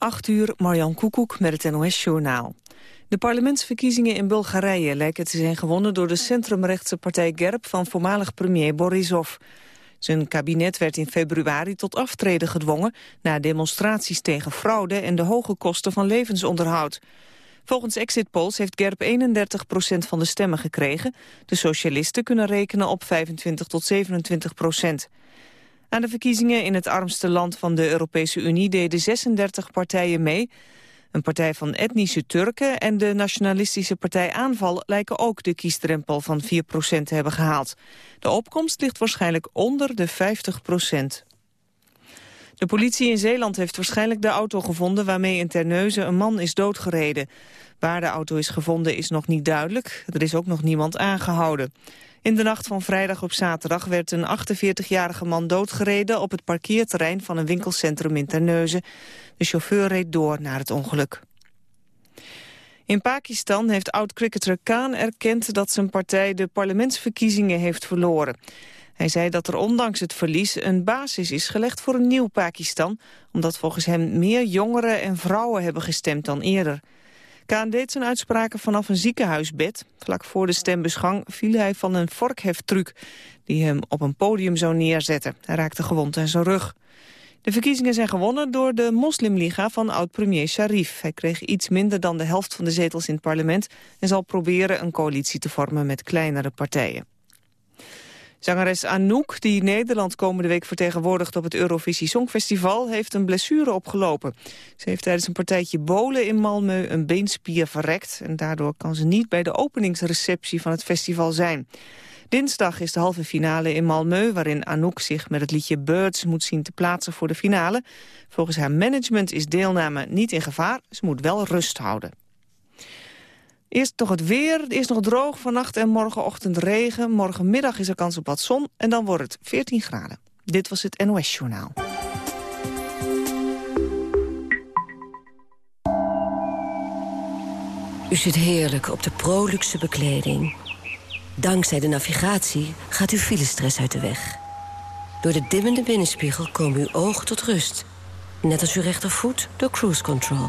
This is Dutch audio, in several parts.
8 uur, Marjan Koekoek met het NOS-journaal. De parlementsverkiezingen in Bulgarije lijken te zijn gewonnen... door de centrumrechtse partij GERB van voormalig premier Borisov. Zijn kabinet werd in februari tot aftreden gedwongen... na demonstraties tegen fraude en de hoge kosten van levensonderhoud. Volgens exit polls heeft GERB 31 procent van de stemmen gekregen. De socialisten kunnen rekenen op 25 tot 27 procent. Aan de verkiezingen in het armste land van de Europese Unie deden 36 partijen mee. Een partij van etnische Turken en de nationalistische partij Aanval lijken ook de kiesdrempel van 4% te hebben gehaald. De opkomst ligt waarschijnlijk onder de 50% De politie in Zeeland heeft waarschijnlijk de auto gevonden waarmee in Terneuzen een man is doodgereden. Waar de auto is gevonden is nog niet duidelijk. Er is ook nog niemand aangehouden. In de nacht van vrijdag op zaterdag werd een 48-jarige man doodgereden op het parkeerterrein van een winkelcentrum in Terneuzen. De chauffeur reed door naar het ongeluk. In Pakistan heeft oud-cricketer Khan erkend dat zijn partij de parlementsverkiezingen heeft verloren. Hij zei dat er ondanks het verlies een basis is gelegd voor een nieuw Pakistan, omdat volgens hem meer jongeren en vrouwen hebben gestemd dan eerder. Kaan deed zijn uitspraken vanaf een ziekenhuisbed. Vlak voor de stembusgang viel hij van een vorkheftruc... die hem op een podium zou neerzetten. Hij raakte gewond aan zijn rug. De verkiezingen zijn gewonnen door de Moslimliga van oud-premier Sharif. Hij kreeg iets minder dan de helft van de zetels in het parlement... en zal proberen een coalitie te vormen met kleinere partijen. Zangeres Anouk, die Nederland komende week vertegenwoordigt op het Eurovisie Songfestival, heeft een blessure opgelopen. Ze heeft tijdens een partijtje bolen in Malmö een beenspier verrekt en daardoor kan ze niet bij de openingsreceptie van het festival zijn. Dinsdag is de halve finale in Malmö, waarin Anouk zich met het liedje Birds moet zien te plaatsen voor de finale. Volgens haar management is deelname niet in gevaar, ze moet wel rust houden. Eerst nog het weer, eerst nog droog vannacht en morgenochtend regen. Morgenmiddag is er kans op wat zon en dan wordt het 14 graden. Dit was het NOS Journaal. U zit heerlijk op de proluxe bekleding. Dankzij de navigatie gaat uw filestress uit de weg. Door de dimmende binnenspiegel komen uw ogen tot rust. Net als uw rechtervoet door cruise control.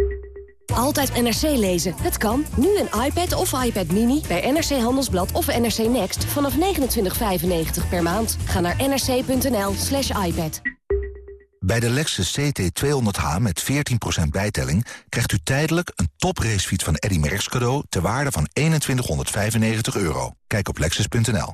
Altijd NRC lezen. Het kan. Nu een iPad of iPad Mini bij NRC Handelsblad of NRC Next vanaf 29,95 per maand. Ga naar nrc.nl slash iPad. Bij de Lexus CT200H met 14% bijtelling... krijgt u tijdelijk een topracefiets van Eddy Merckx cadeau... ter waarde van 2195 euro. Kijk op lexus.nl.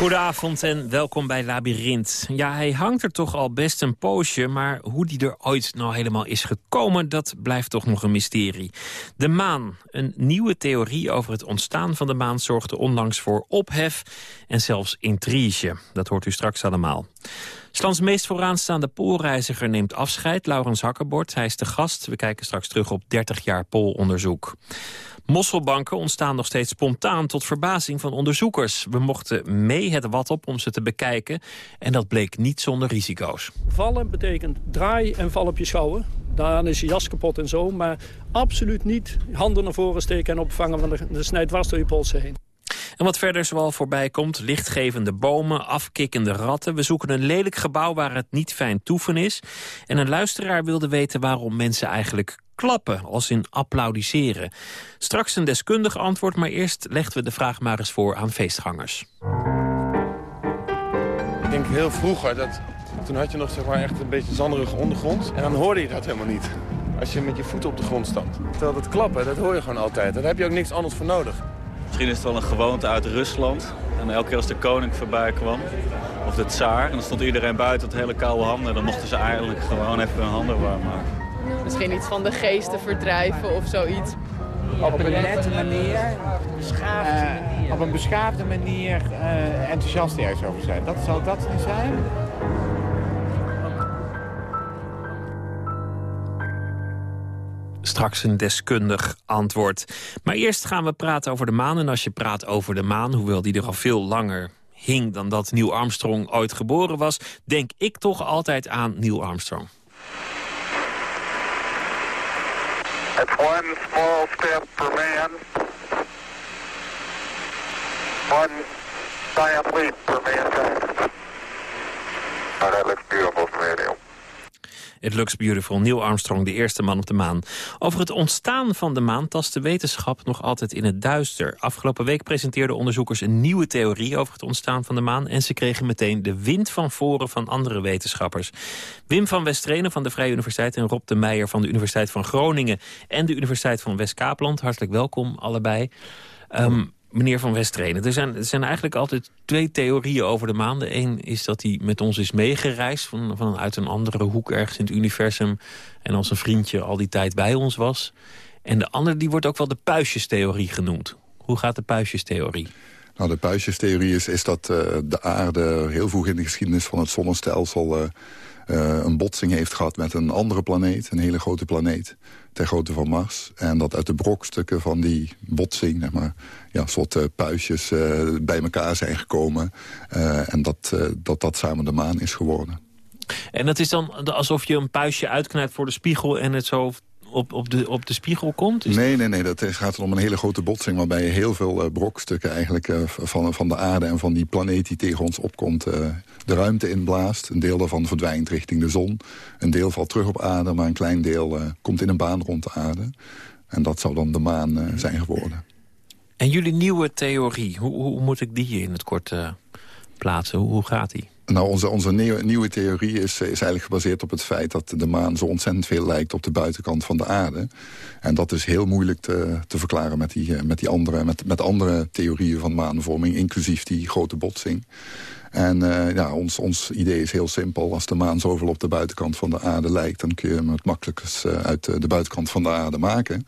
Goedenavond en welkom bij Labyrinth. Ja, hij hangt er toch al best een poosje... maar hoe die er ooit nou helemaal is gekomen... dat blijft toch nog een mysterie. De maan. Een nieuwe theorie over het ontstaan van de maan... zorgde onlangs voor ophef en zelfs intrige. Dat hoort u straks allemaal. Slans meest vooraanstaande poolreiziger neemt afscheid, Laurens Hakkerbord. Hij is de gast. We kijken straks terug op 30 jaar poolonderzoek. Mosselbanken ontstaan nog steeds spontaan tot verbazing van onderzoekers. We mochten mee het wat op om ze te bekijken en dat bleek niet zonder risico's. Vallen betekent draai en val op je schouder. Dan is je jas kapot en zo, maar absoluut niet handen naar voren steken en opvangen, van de, de snijdt dwars door je polsen heen. En wat verder zoal voorbij komt, lichtgevende bomen, afkikkende ratten. We zoeken een lelijk gebouw waar het niet fijn toeven is. En een luisteraar wilde weten waarom mensen eigenlijk klappen, als in applaudisseren. Straks een deskundig antwoord, maar eerst legden we de vraag maar eens voor aan feestgangers. Ik denk heel vroeger, dat, toen had je nog zeg maar, echt een beetje zanderige ondergrond. En dan hoorde je dat helemaal niet. Als je met je voeten op de grond staat. Terwijl dat klappen, dat hoor je gewoon altijd. Daar heb je ook niks anders voor nodig. Misschien is het wel een gewoonte uit Rusland. En elke keer als de koning voorbij kwam, of de tsaar... en dan stond iedereen buiten met hele koude handen... dan mochten ze eigenlijk gewoon even hun handen warm maken. Misschien iets van de geesten verdrijven of zoiets. Op een nette manier, uh, op een beschaafde manier uh, enthousiast ergens over zijn. Dat zal dat niet zijn. Straks een deskundig antwoord. Maar eerst gaan we praten over de maan. En als je praat over de maan, hoewel die er al veel langer hing... dan dat Neil Armstrong ooit geboren was... denk ik toch altijd aan Neil Armstrong. It's one small step for man. One giant leap for mankind. Oh, that looks beautiful from. It Looks Beautiful, Neil Armstrong, de eerste man op de maan. Over het ontstaan van de maan tast de wetenschap nog altijd in het duister. Afgelopen week presenteerden onderzoekers een nieuwe theorie over het ontstaan van de maan... en ze kregen meteen de wind van voren van andere wetenschappers. Wim van Westrenen van de Vrije Universiteit en Rob de Meijer van de Universiteit van Groningen... en de Universiteit van West-Kaapland. Hartelijk welkom allebei. Um, Meneer Van Westrenen, er zijn, er zijn eigenlijk altijd twee theorieën over de maan. De een is dat hij met ons is meegereisd van, vanuit een andere hoek ergens in het universum... en als een vriendje al die tijd bij ons was. En de andere die wordt ook wel de puistjestheorie genoemd. Hoe gaat de puistjestheorie? Nou, de puistjestheorie is, is dat uh, de aarde heel vroeg in de geschiedenis van het zonnestelsel... Uh, uh, een botsing heeft gehad met een andere planeet, een hele grote planeet ter grootte van Mars. En dat uit de brokstukken van die botsing, zeg maar, ja, soort uh, puistjes bij elkaar zijn gekomen. Uh, en dat, dat dat samen de maan is geworden. En dat is dan alsof je een puistje uitknijpt voor de spiegel en het zo op, op, de, op de spiegel komt? nee, nee, nee. Dat gaat om een hele grote botsing... waarbij heel veel uh, brokstukken eigenlijk, uh, van, van de aarde... en van die planeet die tegen ons opkomt, uh, de ruimte inblaast. Een deel daarvan verdwijnt richting de zon. Een deel valt terug op aarde, maar een klein deel komt in een baan rond de aarde. En dat zou dan de maan zijn geworden. En jullie nieuwe theorie, hoe, hoe moet ik die hier in het kort plaatsen? Hoe, hoe gaat die? Nou, onze, onze nieuwe, nieuwe theorie is, is eigenlijk gebaseerd op het feit... dat de maan zo ontzettend veel lijkt op de buitenkant van de aarde. En dat is heel moeilijk te, te verklaren met die, eh, met, die andere, met, met andere theorieën van maanvorming... inclusief die grote botsing. En uh, ja, ons, ons idee is heel simpel. Als de maan zoveel op de buitenkant van de aarde lijkt... dan kun je hem het makkelijkst uh, uit de buitenkant van de aarde maken...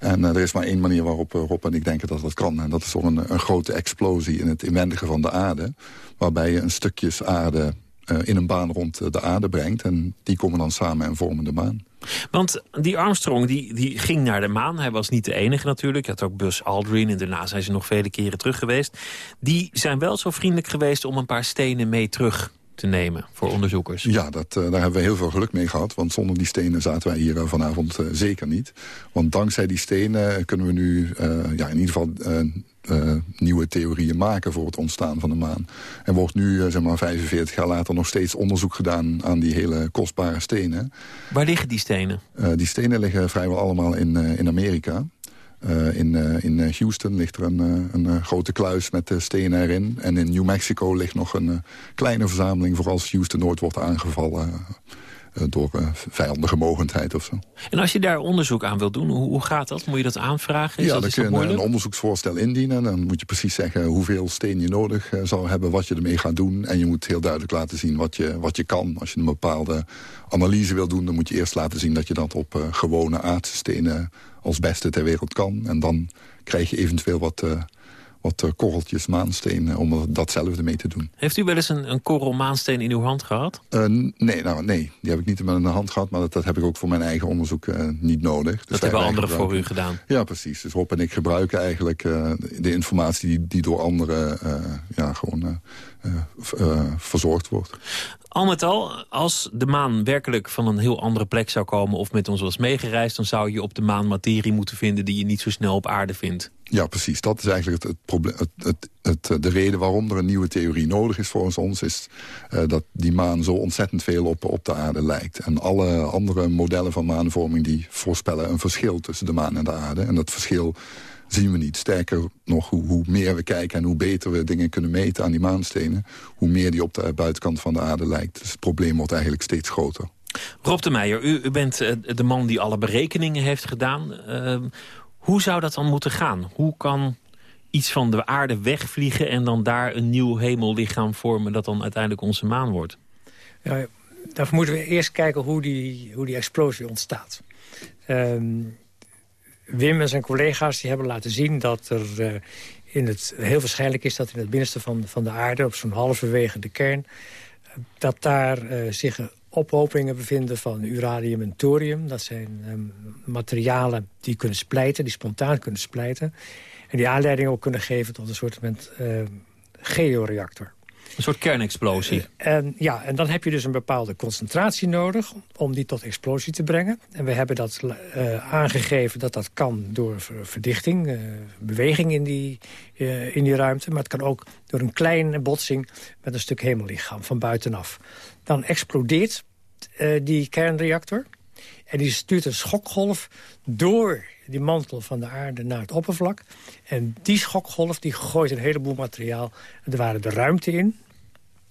En uh, er is maar één manier waarop uh, Rob en ik denken dat dat kan. En dat is door een, grote explosie in het inwendige van de aarde. Waarbij je een stukjes aarde uh, in een baan rond de aarde brengt. En die komen dan samen en vormen de maan. Want die Armstrong die, die ging naar de maan. Hij was niet de enige natuurlijk. Je had ook Buzz Aldrin en daarna zijn ze nog vele keren terug geweest. Die zijn wel zo vriendelijk geweest om een paar stenen mee terug te nemen voor onderzoekers. Ja, dat, uh, daar hebben we heel veel geluk mee gehad. Want zonder die stenen zaten wij hier uh, vanavond uh, zeker niet. Want dankzij die stenen kunnen we nu ja, in ieder geval nieuwe theorieën maken voor het ontstaan van de maan. Er wordt nu, zeg maar 45 jaar later, nog steeds onderzoek gedaan aan die hele kostbare stenen. Waar liggen die stenen? die stenen liggen vrijwel allemaal in, in Amerika. Uh, in, uh, in Houston ligt er een, uh, een grote kluis met stenen erin. En in New Mexico ligt nog een kleine verzameling... voor als Houston nooit wordt aangevallen door vijandige mogendheid of zo. En als je daar onderzoek aan wilt doen, hoe, hoe gaat dat? Moet je dat aanvragen? Is ja, dat, dan kun je een, een, onderzoeksvoorstel indienen. Dan moet je precies zeggen hoeveel steen je nodig zou hebben... wat je ermee gaat doen. En je moet heel duidelijk laten zien wat je, wat je kan. Als je een bepaalde analyse wil doen... dan moet je eerst laten zien dat je dat op gewone aardse stenen als beste ter wereld kan. En dan krijg je eventueel wat, uh, wat uh, korreltjes maansteen om datzelfde mee te doen. Heeft u wel eens een, een korrel maansteen in uw hand gehad? Uh, nee, nou, nee, die heb ik niet in mijn hand gehad. Maar dat, dat heb ik ook voor mijn eigen onderzoek niet nodig. Dus dat hebben anderen voor u gedaan? Ja, precies. Dus Rob en ik gebruiken eigenlijk de informatie die, die door anderen ja, gewoon verzorgd wordt. Al met al, als de maan werkelijk van een heel andere plek zou komen... of met ons was meegereisd, dan zou je op de maan materie moeten vinden... die je niet zo snel op aarde vindt. Ja, precies. Dat is eigenlijk het, het probleem, het, het, de reden waarom er een nieuwe theorie nodig is volgens ons... is uh, dat die maan zo ontzettend veel op, op de aarde lijkt. En alle andere modellen van maanvorming die voorspellen een verschil tussen de maan en de aarde. En dat verschil zien we niet. Sterker nog, hoe, hoe, meer we kijken en hoe beter we dingen kunnen meten aan die maanstenen... hoe meer die op de buitenkant van de aarde lijkt. Dus het probleem wordt eigenlijk steeds groter. Rob de Meijer, u, u bent uh, de man die alle berekeningen heeft gedaan. Uh, hoe zou dat dan moeten gaan? Hoe kan iets van de aarde wegvliegen... en dan daar een nieuw hemellichaam vormen dat dan uiteindelijk onze maan wordt? Ja, dan moeten we eerst kijken hoe die, hoe die explosie ontstaat. Ehm, Wim en zijn collega's die hebben laten zien dat er uh, in het, heel waarschijnlijk is... dat in het binnenste van, van de aarde, op zo'n halverwege de kern... dat daar uh, zich ophopingen bevinden van uranium en thorium. Dat zijn um, materialen die kunnen splijten, die spontaan kunnen splijten. En die aanleiding ook kunnen geven tot een soort uh, georeactor. Een soort kernexplosie. En, ja, en dan heb je dus een bepaalde concentratie nodig om die tot explosie te brengen. En we hebben dat uh, aangegeven dat dat kan door verdichting, uh, beweging in die, in die ruimte. Maar het kan ook door een kleine botsing met een stuk hemellichaam van buitenaf. Dan explodeert die kernreactor. En die stuurt een schokgolf door die mantel van de aarde naar het oppervlak. En die schokgolf die gooit een heleboel materiaal er waren de ruimte in.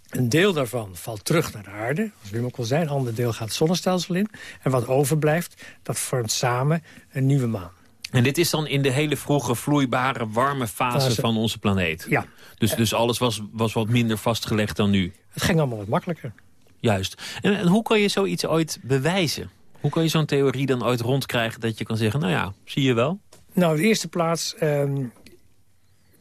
Een deel daarvan valt terug naar de aarde, als Wim ook al zei. Een ander deel gaat het zonnestelsel in. En wat overblijft, dat vormt samen een nieuwe maan. En dit is dan in de hele vroege, vloeibare, warme fase, fase. van onze planeet? Ja. Dus, dus alles was, was wat minder vastgelegd dan nu? Het ging allemaal wat makkelijker. Juist. En, en hoe kan je zoiets ooit bewijzen? Hoe kan je zo'n theorie dan ooit rondkrijgen dat je kan zeggen... nou ja, zie je wel? Nou, in de eerste plaats um,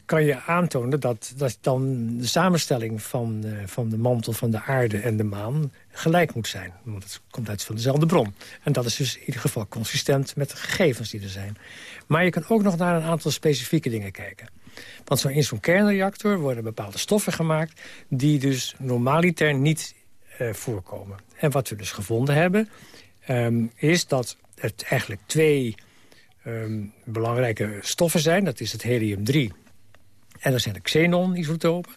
kan je aantonen dat, dat dan de samenstelling van, uh, van de mantel van de aarde en de maan gelijk moet zijn. Want het komt uit van dezelfde bron. En dat is dus in ieder geval consistent met de gegevens die er zijn. Maar je kan ook nog naar een aantal specifieke dingen kijken. Want zo in zo'n kernreactor worden bepaalde stoffen gemaakt... die dus normaliter niet uh, voorkomen. En wat we dus gevonden hebben um, is dat het eigenlijk twee um, belangrijke stoffen zijn. Dat is het helium-3 en dat zijn de xenon-isotopen.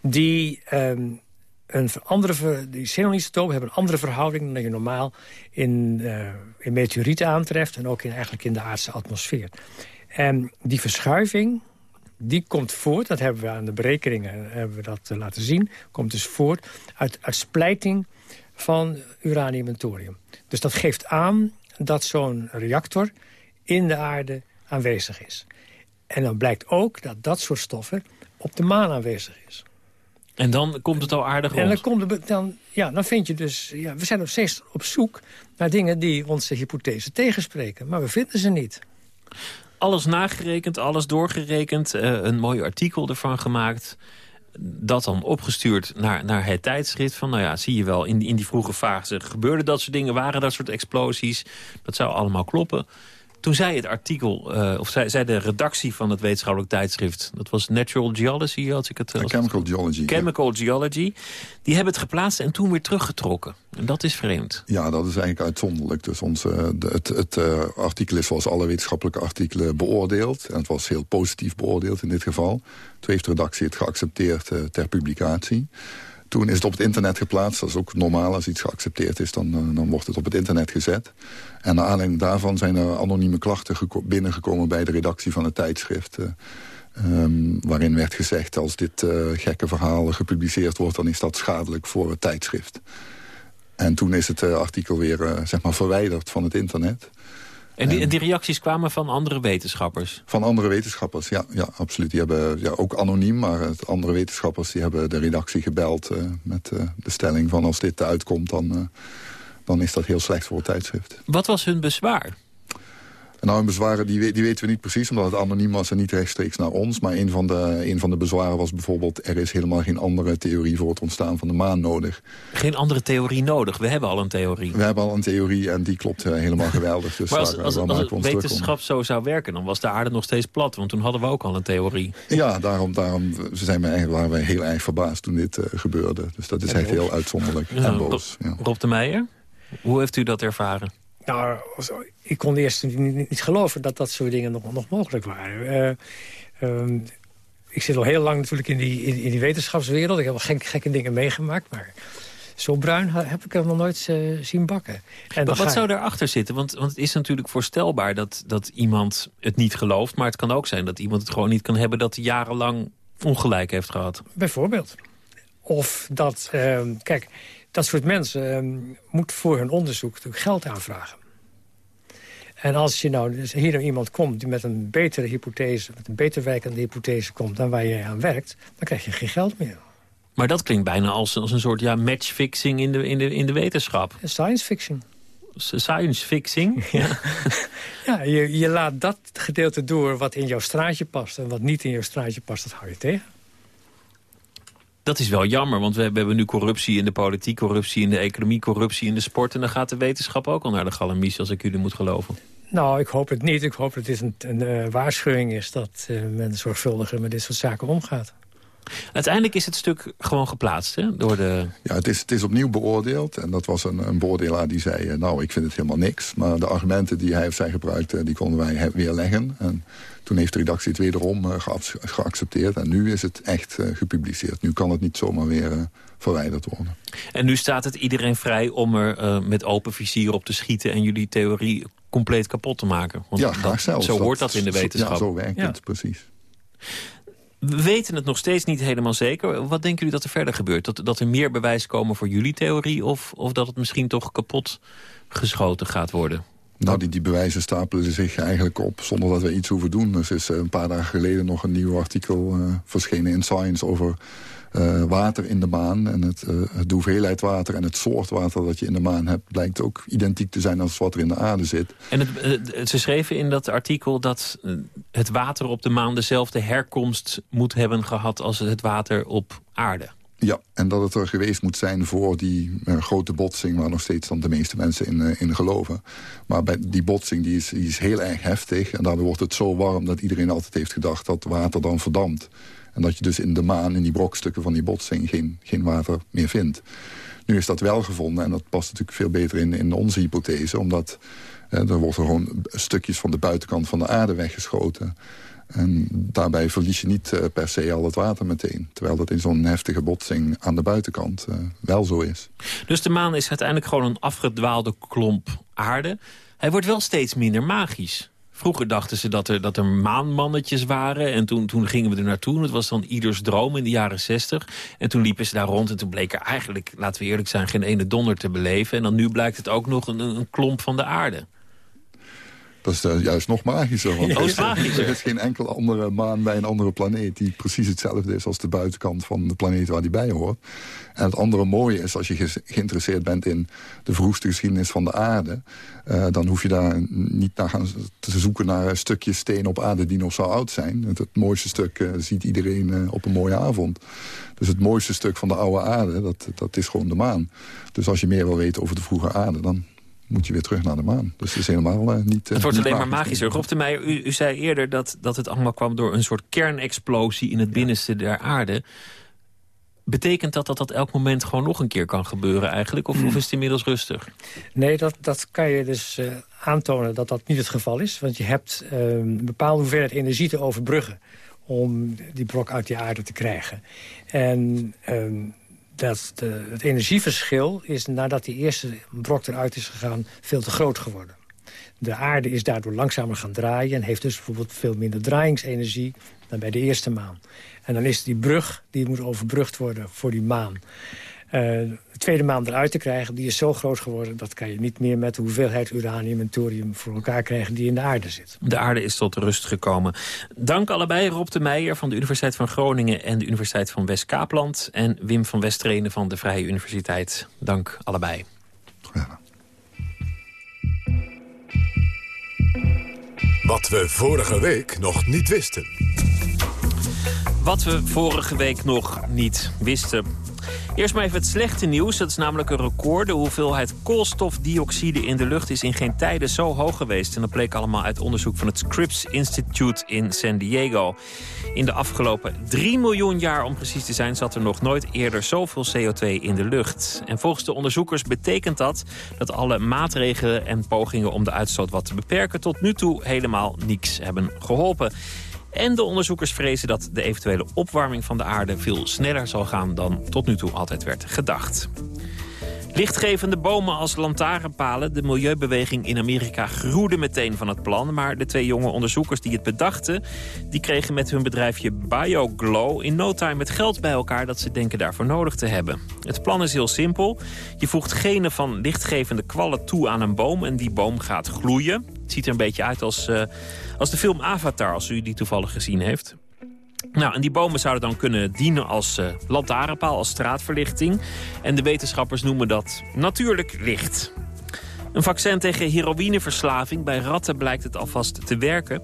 Die, um, een andere, die xenon-isotopen hebben een andere verhouding... dan je normaal in, uh, in meteorieten aantreft... en ook in, eigenlijk in de aardse atmosfeer. En die verschuiving die komt voort, dat hebben we aan de berekeningen hebben we dat uh, laten zien... komt dus voort uit, uit splijting van uranium en thorium. Dus dat geeft aan dat zo'n reactor in de aarde aanwezig is. En dan blijkt ook dat dat soort stoffen op de maan aanwezig is. En dan komt het al aardig rond. En dan, komt het, dan, ja, dan vind je dus... Ja, we zijn nog steeds op zoek naar dingen die onze hypothese tegenspreken. Maar we vinden ze niet. Alles nagerekend, alles doorgerekend. Uh, een mooi artikel ervan gemaakt dat dan opgestuurd naar, naar het tijdschrift. Van nou ja, zie je wel, in, in die vroege fase gebeurde dat soort dingen, waren dat soort explosies. Dat zou allemaal kloppen. Toen zei het artikel, uh, of zei, zei, de redactie van het wetenschappelijk tijdschrift... dat was Natural Geology, als ik het... Als chemical Geology. Chemical Geology. Die hebben het geplaatst en toen weer teruggetrokken. En dat is vreemd. Ja, dat is eigenlijk uitzonderlijk. Dus ons, uh, de, het, het uh, artikel is zoals alle wetenschappelijke artikelen beoordeeld. En het was heel positief beoordeeld in dit geval. Toen heeft de redactie het geaccepteerd ter publicatie. Toen is het op het internet geplaatst. Dat is ook normaal. Als iets geaccepteerd is, dan, dan wordt het op het internet gezet. En naar aanleiding daarvan zijn er anonieme klachten binnengekomen... bij de redactie van het tijdschrift. Um, waarin werd gezegd, als dit uh, gekke verhaal gepubliceerd wordt... dan is dat schadelijk voor het tijdschrift. En toen is het artikel weer zeg maar verwijderd van het internet. En die, en die, reacties kwamen van andere wetenschappers? Van andere wetenschappers, ja, ja absoluut. Die hebben ja, ook anoniem, maar het, andere wetenschappers die hebben de redactie gebeld... Uh, met uh, de stelling van als dit uitkomt, dan, uh, dan is dat heel slecht voor het tijdschrift. Wat was hun bezwaar? Nou, een bezwaren die, die weten we niet precies, omdat het anoniem was en niet rechtstreeks naar ons. Maar een van, de, een van de bezwaren was bijvoorbeeld... er is helemaal geen andere theorie voor het ontstaan van de maan nodig. Geen andere theorie nodig? We hebben al een theorie. We hebben al een theorie en die klopt uh, helemaal geweldig. Dus maar als, als, als, als wetenschap zo zou werken, dan was de aarde nog steeds plat. Want toen hadden we ook al een theorie. Ja, daarom, daarom zijn we eigenlijk, waren wij heel erg verbaasd toen dit uh, gebeurde. Dus dat is en echt heel uitzonderlijk ja, en boos. Ja. Rob de Meijer, hoe heeft u dat ervaren? Nou, ik kon eerst niet, niet, geloven dat dat soort dingen nog, nog mogelijk waren. Uh, um, ik zit al heel lang natuurlijk in die, in, in die wetenschapswereld. Ik heb gek, gekke dingen meegemaakt, maar zo bruin heb ik hem nog nooit uh, zien bakken. En wat zou daarachter zitten? Want, want het is natuurlijk voorstelbaar dat, dat iemand het niet gelooft. Maar het kan ook zijn dat iemand het gewoon niet kan hebben... dat hij jarenlang ongelijk heeft gehad. Bijvoorbeeld. Of dat, uh, kijk, dat soort mensen uh, moeten voor hun onderzoek natuurlijk geld aanvragen. En als je nou, dus hier nou iemand komt die met een betere hypothese... met een beter werkende hypothese komt dan waar je aan werkt... dan krijg je geen geld meer. Maar dat klinkt bijna als, als een soort ja, matchfixing in de, in, de, in de wetenschap. Science fiction. Science fixing? Ja, ja je, je laat dat gedeelte door wat in jouw straatje past. En wat niet in jouw straatje past, dat hou je tegen. Dat is wel jammer, want we hebben nu corruptie in de politiek... corruptie in de economie, corruptie in de sport... en dan gaat de wetenschap ook al naar de galamies, als ik jullie moet geloven. Nou, ik hoop het niet. Ik hoop dat dit een, een uh, waarschuwing is... dat uh, men zorgvuldiger met dit soort zaken omgaat. Uiteindelijk is het stuk gewoon geplaatst hè? door de... Ja, het is, het is opnieuw beoordeeld. En dat was een, een beoordelaar die zei... Eh, nou, ik vind het helemaal niks. Maar de argumenten die hij of zij gebruikte... die konden wij weerleggen. En toen heeft de redactie het wederom uh, geaccepteerd. En nu is het echt uh, gepubliceerd. Nu kan het niet zomaar weer uh, verwijderd worden. En nu staat het iedereen vrij om er met open vizier op te schieten... en jullie theorie compleet kapot te maken. Want ja, graag zelfs. Zo hoort dat in de wetenschap. Ja, zo werkt het, precies. We weten het nog steeds niet helemaal zeker. Wat denken jullie dat er verder gebeurt? Dat, dat er meer bewijs komen voor jullie theorie... Of, of dat het misschien toch kapot geschoten gaat worden? Nou, die, die bewijzen stapelen zich eigenlijk op zonder dat we iets hoeven doen. Dus is een paar dagen geleden nog een nieuw artikel uh, verschenen in Science... over uh, water in de maan. En het, de hoeveelheid water en het soort water dat je in de maan hebt... blijkt ook identiek te zijn als wat er in de aarde zit. En het, ze schreven in dat artikel dat het water op de maan... dezelfde herkomst moet hebben gehad als het water op aarde. Ja, en dat het er geweest moet zijn voor die uh, grote botsing... waar nog steeds dan de meeste mensen in, uh, in geloven. Maar bij die botsing die is, die is heel erg heftig. En daardoor wordt het zo warm dat iedereen altijd heeft gedacht... dat water dan verdampt. En dat je dus in de maan, in die brokstukken van die botsing... geen, geen water meer vindt. Nu is dat wel gevonden en dat past natuurlijk veel beter in, in onze hypothese. Omdat uh, er wordt er gewoon stukjes van de buitenkant van de aarde weggeschoten... En daarbij verlies je niet uh, per se al het water meteen. Terwijl dat in zo'n heftige botsing aan de buitenkant uh, wel zo is. Dus de maan is uiteindelijk gewoon een afgedwaalde klomp aarde. Hij wordt wel steeds minder magisch. Vroeger dachten ze dat er, dat er maanmannetjes waren. En toen, toen gingen we er naartoe. Het was dan ieders droom in de jaren zestig. En toen liepen ze daar rond. En toen bleek er eigenlijk, laten we eerlijk zijn, geen ene donder te beleven. En dan nu blijkt het ook nog een, een klomp van de aarde. Dat is uh, juist nog magischer. Want is magischer. er is geen enkele andere maan bij een andere planeet... die precies hetzelfde is als de buitenkant van de planeet waar die bij hoort. En het andere mooie is, als je ge geïnteresseerd bent in de vroegste geschiedenis van de aarde... Uh, dan hoef je daar niet naar gaan te zoeken naar een stukje steen op aarde die nog zo oud zijn. Het, het mooiste stuk uh, ziet iedereen op een mooie avond. Dus het mooiste stuk van de oude aarde, dat, dat is gewoon de maan. Dus als je meer wil weten over de vroege aarde... dan moet je weer terug naar de maan. Dus het is helemaal uh, niet... Uh, het wordt alleen maar magischer. Rob de Meijer, u, u, zei eerder dat, dat het allemaal kwam door een soort kernexplosie in het binnenste der aarde. Betekent dat dat dat elk moment gewoon nog een keer kan gebeuren eigenlijk? Of, of is het inmiddels rustig? Nee, dat, dat kan je dus uh, aantonen dat dat niet het geval is. Want je hebt een bepaalde hoeveelheid energie te overbruggen om die brok uit die aarde te krijgen. En um, dat het energieverschil is nadat die eerste brok eruit is gegaan veel te groot geworden. De aarde is daardoor langzamer gaan draaien... en heeft dus bijvoorbeeld veel minder draaiingsenergie dan bij de eerste maan. En dan is die brug, die moet overbrugd worden voor die maan. Uh, de tweede maan eruit te krijgen, die is zo groot geworden... dat kan je niet meer met de hoeveelheid uranium en thorium voor elkaar krijgen... die in de aarde zit. De aarde is tot rust gekomen. Dank allebei Rob de Meijer van de Universiteit van Groningen... en de Universiteit van West-Kaapland... en Wim van Westrenen van de Vrije Universiteit. Dank allebei. Ja. Wat we vorige week nog niet wisten. Wat we vorige week nog niet wisten. Eerst maar even het slechte nieuws. Dat is namelijk een record. De hoeveelheid koolstofdioxide in de lucht is in geen tijden zo hoog geweest. En dat bleek allemaal uit onderzoek van het Scripps Institute in San Diego. In de afgelopen 3 miljoen jaar, om precies te zijn... zat er nog nooit eerder zoveel CO2 in de lucht. En volgens de onderzoekers betekent dat... dat alle maatregelen en pogingen om de uitstoot wat te beperken... tot nu toe helemaal niks hebben geholpen. En de onderzoekers vrezen dat de eventuele opwarming van de aarde... veel sneller zal gaan dan tot nu toe altijd werd gedacht. Lichtgevende bomen als lantaarnpalen. De milieubeweging in Amerika groeide meteen van het plan. Maar de twee jonge onderzoekers die het bedachten... die kregen met hun bedrijfje BioGlow in no time het geld bij elkaar... dat ze denken daarvoor nodig te hebben. Het plan is heel simpel. Je voegt genen van lichtgevende kwallen toe aan een boom... en die boom gaat gloeien. Het ziet er een beetje uit als, uh, als de film Avatar, als u die toevallig gezien heeft. Nou, en die bomen zouden dan kunnen dienen als uh, lantaarnpaal, als straatverlichting. En de wetenschappers noemen dat natuurlijk licht. Een vaccin tegen heroïneverslaving. Bij ratten blijkt het alvast te werken.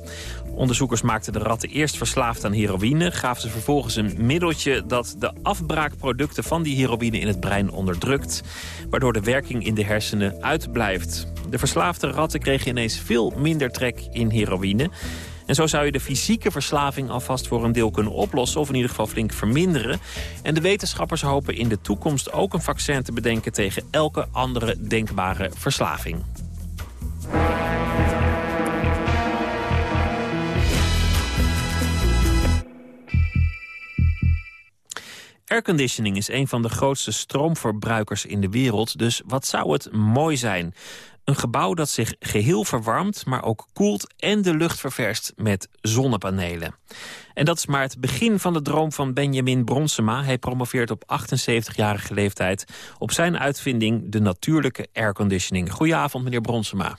Onderzoekers maakten de ratten eerst verslaafd aan heroïne... gaven ze vervolgens een middeltje dat de afbraakproducten van die heroïne in het brein onderdrukt... waardoor de werking in de hersenen uitblijft. De verslaafde ratten kregen ineens veel minder trek in heroïne... En zo zou je de fysieke verslaving alvast voor een deel kunnen oplossen... of in ieder geval flink verminderen. En de wetenschappers hopen in de toekomst ook een vaccin te bedenken... tegen elke andere denkbare verslaving. Airconditioning is een van de grootste stroomverbruikers in de wereld. Dus wat zou het mooi zijn? Een gebouw dat zich geheel verwarmt, maar ook koelt en de lucht ververst met zonnepanelen. En dat is maar het begin van de droom van Benjamin Bronsema. Hij promoveert op 78-jarige leeftijd op zijn uitvinding de natuurlijke airconditioning. Goedenavond, meneer Bronsema.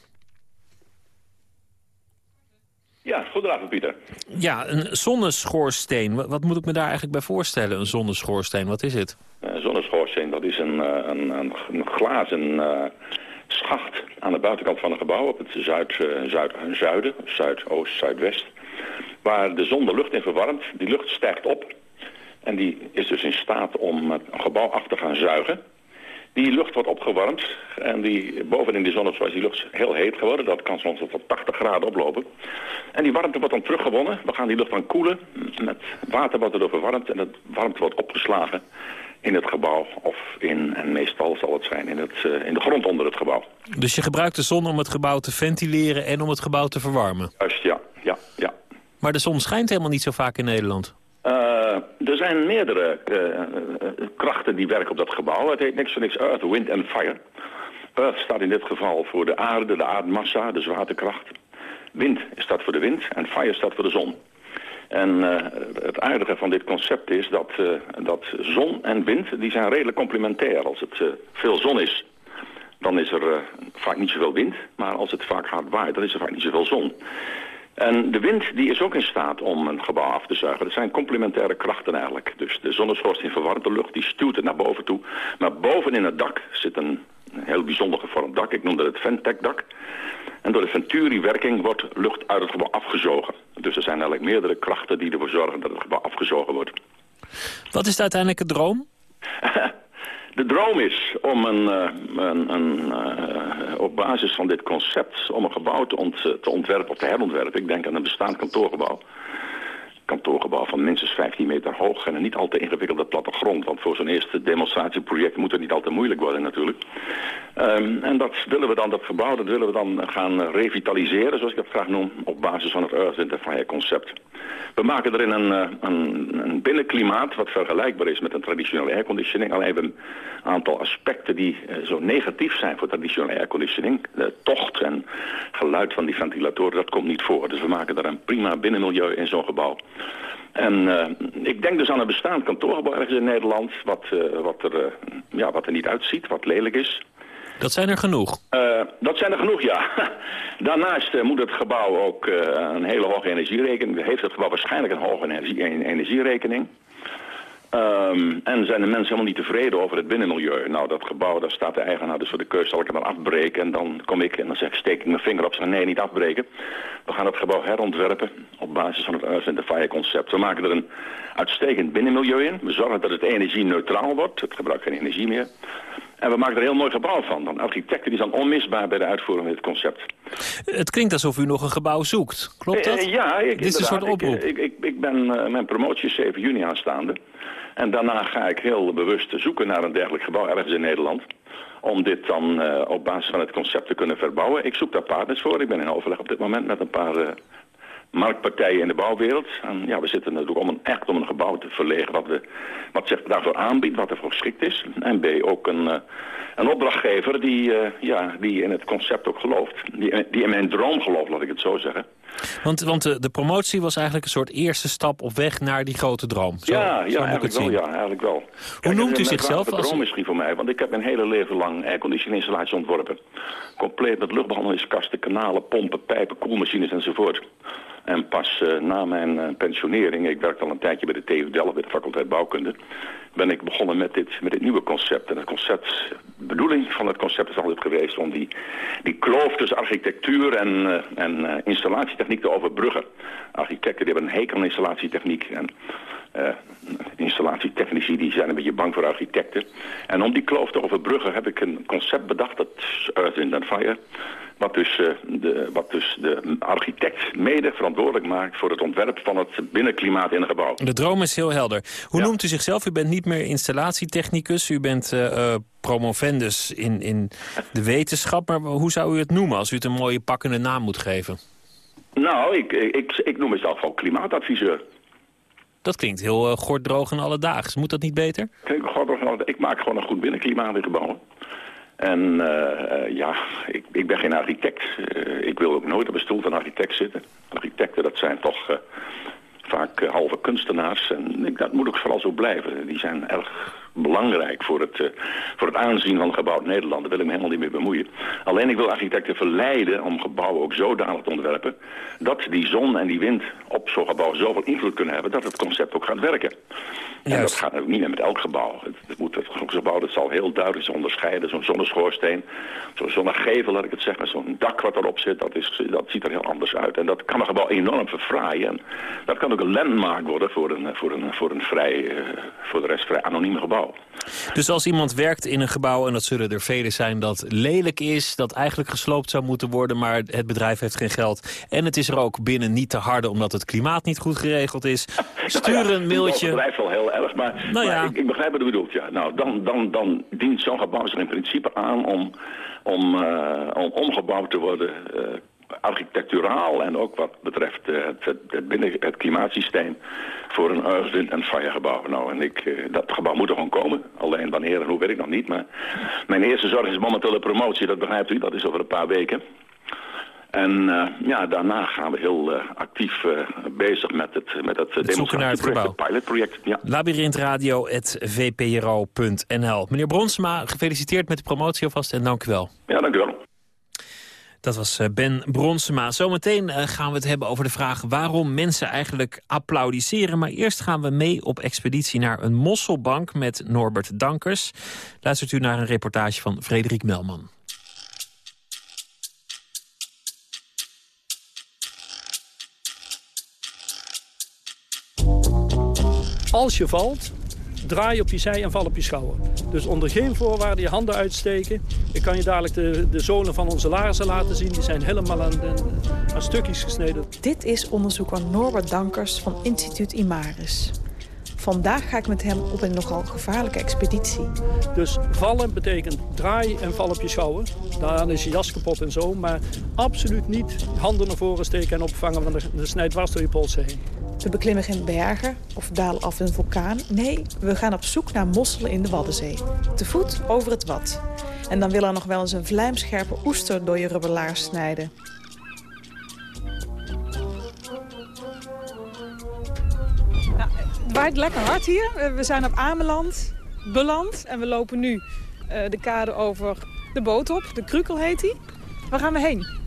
Pieter. Ja, een zonneschoorsteen. Wat, moet ik me daar eigenlijk bij voorstellen, een zonneschoorsteen? Wat is het? Een zonneschoorsteen, dat is een, eh, een, een, een glazen uh, schacht aan de buitenkant van een gebouw op het zuid, uh, zuid, zuiden, zuidoost, zuidwest. Waar de zon de lucht in verwarmt. Die lucht stijgt op. En die is dus in staat om een gebouw af te gaan zuigen. Die lucht wordt opgewarmd en die, bovenin die zon is die lucht heel heet geworden. Dat kan soms tot 80 graden oplopen. En die warmte wordt dan teruggewonnen. We gaan die lucht dan koelen. Met water wordt erdoor verwarmd en het warmte wordt opgeslagen in het gebouw of in, en meestal zal het zijn, in, het, uh, in de grond onder het gebouw. Dus je gebruikt de zon om het gebouw te ventileren en om het gebouw te verwarmen? Juist, ja, ja, ja. Maar de zon schijnt helemaal niet zo vaak in Nederland. Uh, er zijn meerdere uh, krachten die werken op dat gebouw. Het heet niks voor niks Earth, Wind and Fire. Earth staat in dit geval voor de aarde, de aardmassa, de zwaartekracht. Wind staat voor de wind en fire staat voor de zon. En het aardige van dit concept is dat, dat zon en wind die zijn redelijk complementair. Als het veel zon is, dan is er vaak niet zoveel wind. Maar als het vaak hard waait, dan is er vaak niet zoveel zon. En de wind die is ook in staat om een gebouw af te zuigen. Dat zijn complementaire krachten eigenlijk. Dus de zonneschoorsteen verwarmt de lucht, die stuwt het naar boven toe. Maar boven in het dak zit een heel bijzonder gevormd dak. Ik noemde het Ventec-dak. En door de Venturi-werking wordt lucht uit het gebouw afgezogen. Dus er zijn eigenlijk meerdere krachten die ervoor zorgen dat het gebouw afgezogen wordt. Wat is de uiteindelijke droom? De droom is om een, een, een uh, op basis van dit concept om een gebouw te, ont, te ontwerpen of te herontwerpen. Ik denk aan een bestaand kantoorgebouw kantoorgebouw van minstens 15 meter hoog en een niet al te ingewikkelde plattegrond. Want voor zo'n eerste demonstratieproject moet het niet al te moeilijk worden natuurlijk. Um, en dat willen we dan, dat gebouw, dat willen we dan gaan revitaliseren, zoals ik dat graag noem, op basis van het Earth Interfire concept. We maken erin een, eh, een, een, binnenklimaat wat vergelijkbaar is met een traditionele airconditioning. Alleen hebben een aantal aspecten die uh, zo negatief zijn voor traditionele airconditioning. De tocht en geluid van die ventilatoren, dat komt niet voor. Dus we maken er een prima binnenmilieu in zo'n gebouw. En uh, ik denk dus aan een bestaand kantoorgebouw ergens in Nederland... wat, uh, wat, er, uh, ja, wat er niet uitziet, wat lelijk is. Dat zijn er genoeg? dat zijn er genoeg, ja. Daarnaast moet het gebouw ook een hele hoge energierekening... heeft het gebouw waarschijnlijk een hoge energie, energierekening... Um, en zijn de mensen helemaal niet tevreden over het binnenmilieu. Nou, dat gebouw, daar staat de eigenaar dus voor de keus, zal ik het dan afbreken? En dan kom ik en dan zeg, steek ik mijn vinger op zeg, nee, niet afbreken. We gaan het gebouw herontwerpen op basis van het Earth and the Fire concept. We maken er een uitstekend binnenmilieu in. We zorgen dat het energie-neutraal wordt. Het gebruikt geen energie meer. En we maken er een heel mooi gebouw van. Dan architecten die zijn onmisbaar bij de uitvoering van dit concept. Het klinkt alsof u nog een gebouw zoekt. Klopt dat? Uh, ja, ik, Dit is een soort oproep. Ik, ik, ik ben, uh, mijn promotie is 7 juni aanstaande. En daarna ga ik heel bewust zoeken naar een dergelijk gebouw ergens in Nederland. Om dit dan uh, op basis van het concept te kunnen verbouwen. Ik zoek daar partners voor. Ik ben in overleg op dit moment met een paar uh, marktpartijen in de bouwwereld. En ja, we zitten natuurlijk om een, echt om een gebouw te verlegen wat, we, wat zich daarvoor aanbiedt, wat ervoor geschikt is. En B, ook een, uh, een opdrachtgever die, ja, die in het concept ook gelooft. Die, die in mijn droom gelooft, laat ik het zo zeggen. Want, want de, de, promotie was eigenlijk een soort eerste stap op weg naar die grote droom. Zo, ja, ja, zo eigenlijk wel, ja, eigenlijk wel. Hoe noemt u zichzelf? Een droom misschien voor mij, want ik heb mijn hele leven lang airconditioninstallaties ontworpen. Compleet met luchtbehandelingskasten, kanalen, pompen, pijpen, koelmachines enzovoort. En pas na mijn pensionering, ik werkte al een tijdje bij de TU Delft, bij de faculteit bouwkunde ben ik begonnen met dit, met dit nieuwe concept. En het concept, de bedoeling van het concept is altijd geweest om die, die kloof tussen architectuur en, uh, en uh, installatietechniek te overbruggen. Architecten die hebben een hekel aan installatietechniek. En uh, installatietechnici die zijn een beetje bang voor architecten. En om die kloof te overbruggen heb ik een concept bedacht, dat Earth, Wind and Fire... Wat dus, uh, de, wat dus de architect mede verantwoordelijk maakt voor het ontwerp van het binnenklimaat in een gebouw. De droom is heel helder. Hoe noemt u zichzelf? U bent niet meer installatietechnicus, u bent uh, promovendus in, in de wetenschap. Maar hoe zou u het noemen als u het een mooie pakkende naam moet geven? Nou, ik, ik, ik noem mezelf gewoon klimaatadviseur. Dat klinkt heel uh, gorddroog en alledaags. Moet dat niet beter? Ik maak gewoon een goed binnenklimaat in gebouwen. En uh, ja, ik, ik, ben geen architect. Ik wil ook nooit op een stoel van architect zitten. Architecten, dat zijn toch vaak halve kunstenaars. En ik, dat moet ook vooral zo blijven. Die zijn erg belangrijk voor het, uh, voor het aanzien van gebouwd Nederland. Daar wil ik me helemaal niet mee bemoeien. Alleen ik wil architecten verleiden om gebouwen ook zodanig te ontwerpen... dat die zon en die wind op zo'n gebouw zoveel invloed kunnen hebben... dat het concept ook gaat werken. En dat gaat ook niet meer met elk gebouw. Het, het, moet, het gebouw dat zal heel duidelijk onderscheiden. Zo'n zonneschoorsteen, zo'n zonnegevel, laat ik het zeggen. Zo'n dak wat erop zit, dat, is, dat ziet er heel anders uit. En dat kan een gebouw enorm verfraaien. En dat kan ook een landmark worden voor een, voor een, voor een vrij, uh, voor de rest vrij anoniem gebouw. Dus als iemand werkt in een gebouw, en dat zullen er vele zijn... dat lelijk is, dat eigenlijk gesloopt zou moeten worden... maar het bedrijf heeft geen geld. En het is er ook binnen niet te harde omdat het klimaat niet goed geregeld is. Stuur nou ja, een mailtje. Het bedrijf wel heel erg, maar, nou ja. maar ik, ik, begrijp wat u bedoelt. Ja. Nou, dan, dan, dan dient zo'n gebouw zich in principe aan om, om, uh, om omgebouwd te worden... Uh, architecturaal en ook wat betreft uh, het, het, het, binnen het klimaatsysteem voor een Wind en Fire gebouw. Nou, en ik, uh, dat gebouw moet er gewoon komen. Alleen wanneer en hoe weet ik nog niet. Maar mijn eerste zorg is momenteel de promotie, dat begrijpt u. Dat is over een paar weken. En uh, ja, daarna gaan we heel uh, actief uh, bezig met het, met het, het demonstratieproject, het pilotproject. Ja. Labyrinthradio.vpro.nl Meneer Bronsma, gefeliciteerd met de promotie alvast en dank u wel. Ja, dank u wel. Dat was Ben Bronsema. Zometeen gaan we het hebben over de vraag waarom mensen eigenlijk applaudisseren. Maar eerst gaan we mee op expeditie naar een mosselbank met Norbert Dankers. Luistert u naar een reportage van Frederik Melman. Als je valt, draai op je zij en val op je schouder. Dus onder geen voorwaarden je handen uitsteken. Ik kan je dadelijk de, de zolen van onze laarzen laten zien. Die zijn helemaal aan, stukjes gesneden. Dit is onderzoeker Norbert Dankers van instituut Imaris. Vandaag ga ik met hem op een nogal gevaarlijke expeditie. Dus vallen betekent draai en val op je schouder. Dan is je jas kapot en zo. Maar absoluut niet handen naar voren steken en opvangen, want de, de snijdt dwars door je polsen heen. We beklimmen geen bergen of dalen af een vulkaan. Nee, we gaan op zoek naar mosselen in de Waddenzee. Te voet over het Wad. En dan wil er nog wel eens een vlijmscherpe oester door je rubberlaars snijden. Nou, het waait lekker hard hier. We zijn op Ameland beland en we lopen nu uh, de kade over de boot op. De Krukel heet die. Waar gaan we heen?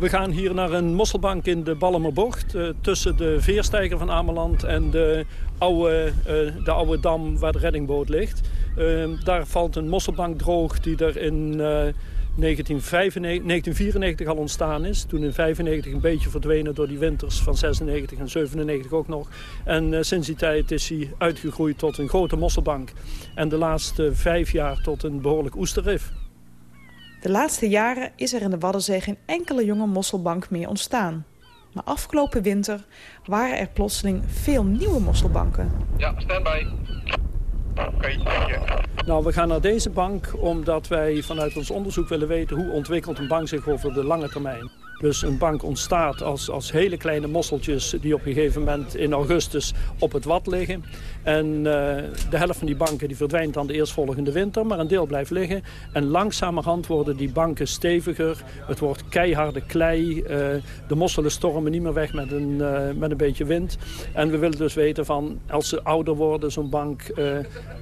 We gaan hier naar een mosselbank in de Ballemerbocht. Uh, tussen de veerstijger van Ameland en de oude, uh, de dam waar de reddingboot ligt. Uh, daar valt een mosselbank droog die er in 1995, 1994 al ontstaan is. Toen in 95 een beetje verdwenen door die winters van 96 en 97 ook nog. En sinds die tijd is hij uitgegroeid tot een grote mosselbank. En de laatste vijf jaar tot een behoorlijk oesterrif. De laatste jaren is er in de Waddenzee geen enkele jonge mosselbank meer ontstaan. Maar afgelopen winter waren er plotseling veel nieuwe mosselbanken. Ja, standby. Oké, Nou, we gaan naar deze bank omdat wij vanuit ons onderzoek willen weten... hoe ontwikkelt een bank zich over de lange termijn. Dus een bank ontstaat als, als hele kleine mosseltjes die op een gegeven moment in augustus op het wat liggen. En uh, de helft van die banken die verdwijnt dan de eerstvolgende winter, maar een deel blijft liggen. En langzamerhand worden die banken steviger. Het wordt keiharde klei. Uh, de mosselen stormen niet meer weg met een, uh, met een beetje wind. En we willen dus weten van als ze ouder worden, zo'n bank,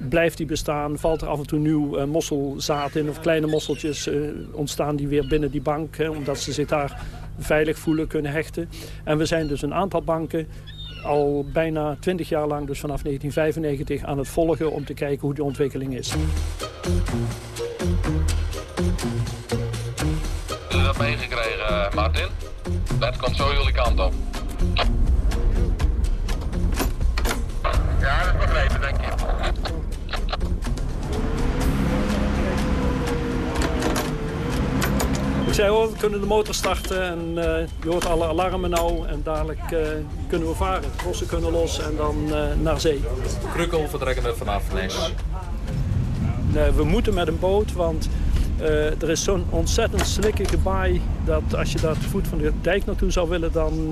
blijft die bestaan? Valt er af en toe nieuw mosselzaad in of kleine mosseltjes ontstaan die weer binnen die bank, hè, omdat ze zich daar veilig voelen, kunnen hechten. En we zijn dus een aantal banken al bijna 20 jaar lang, dus vanaf 1995, aan het volgen om te kijken hoe die ontwikkeling is. Hebben je dat meegekregen, Martin? Dat komt zo jullie kant op. Ja, dat begrepen, denk ik. Zei, oh, we kunnen de motor starten en uh, je hoort alle alarmen nou. En dadelijk uh, kunnen we varen. Rossen kunnen los en dan uh, naar zee. Krukkel vertrekken we vanaf Nes. Nee, we moeten met een boot, want er is zo'n ontzettend slikkige baai... dat als je daar te voet van de dijk naartoe zou willen... dan,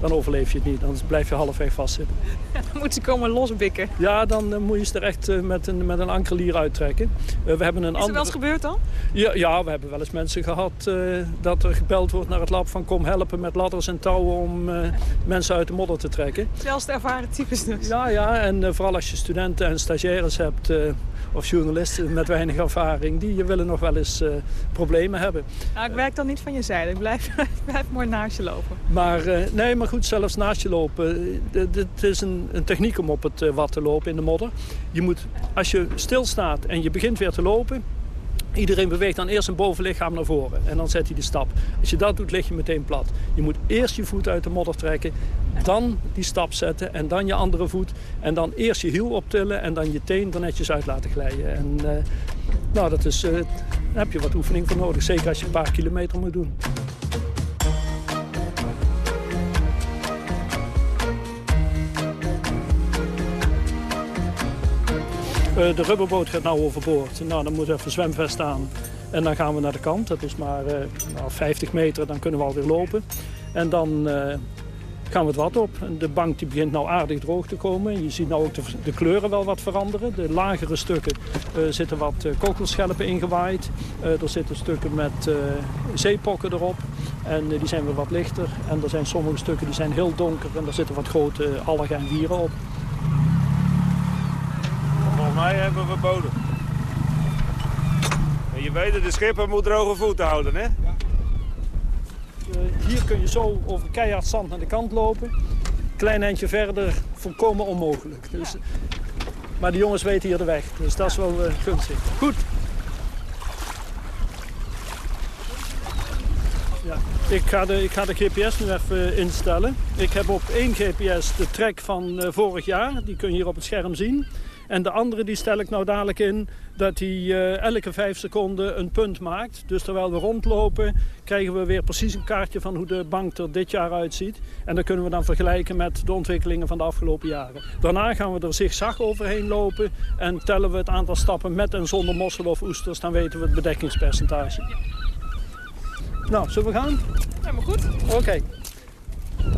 dan overleef je het niet. Dan blijf je halfweg vastzitten. Dan moet ze komen losbikken. Ja, dan uh, moet je ze er echt met, een, met een ankerlier uittrekken. we hebben een is er wel eens gebeurd dan? Ja, ja, we hebben wel eens mensen gehad... dat er gebeld wordt naar het lab van... kom helpen met ladders en touwen om mensen uit de modder te trekken. Zelfs de ervaren types dus. Ja, ja en vooral als je studenten en stagiaires hebt of journalisten met weinig ervaring... die willen nog wel eens uh, problemen hebben. Nou, ik werk dan niet van je zijde. Ik blijf, ik blijf mooi naast je lopen. Maar, uh, nee, maar goed, zelfs naast je lopen. Het is een, een, techniek om op het uh, wat te lopen in de modder. Je moet, als je stilstaat en je begint weer te lopen... Iedereen beweegt dan eerst zijn bovenlichaam naar voren en dan zet hij de stap. Als je dat doet, lig je meteen plat. Je moet eerst je voet uit de modder trekken, dan die stap zetten en dan je andere voet. En dan eerst je hiel optillen en dan je teen er netjes uit laten glijden. En uh, nou, dat is, uh, daar heb je wat oefening voor nodig, zeker als je een paar kilometer moet doen. De rubberboot gaat nou overboord. Nou, dan moet even zwemvest aan. En dan gaan we naar de kant. Dat is maar uh, nou, 50 meter, dan kunnen we alweer lopen. En dan uh, gaan we het wat op. De bank die begint nou aardig droog te komen. Je ziet nou ook de, kleuren wel wat veranderen. De lagere stukken zitten wat kokelschelpen ingewaaid. er zitten stukken met zeepokken erop. En die zijn weer wat lichter. En er zijn sommige stukken die zijn heel donker. En daar zitten wat grote algen en dieren op. Mij hebben we bodem. En je weet dat de schipper moet droge voeten houden, hè? Ja. Uh, hier kun je zo over keihard zand naar de kant lopen. Klein eindje verder, volkomen onmogelijk. Dus, ja. Maar de jongens weten hier de weg, dus dat is wel uh, gunstig. Goed. Ja. Ik, ga de, ik ga de GPS nu even instellen. Ik heb op één GPS de trek van uh, vorig jaar. Die kun je hier op het scherm zien. En de andere die stel ik nou dadelijk in dat hij uh, elke vijf seconden een punt maakt. Dus terwijl we rondlopen krijgen we weer precies een kaartje van hoe de bank er dit jaar uitziet. En dat kunnen we dan vergelijken met de ontwikkelingen van de afgelopen jaren. Daarna gaan we er zigzag overheen lopen en tellen we het aantal stappen met en zonder mossel of oesters. Dan weten we het bedekkingspercentage. Nou, zullen we gaan? Helemaal goed. Oké. Okay.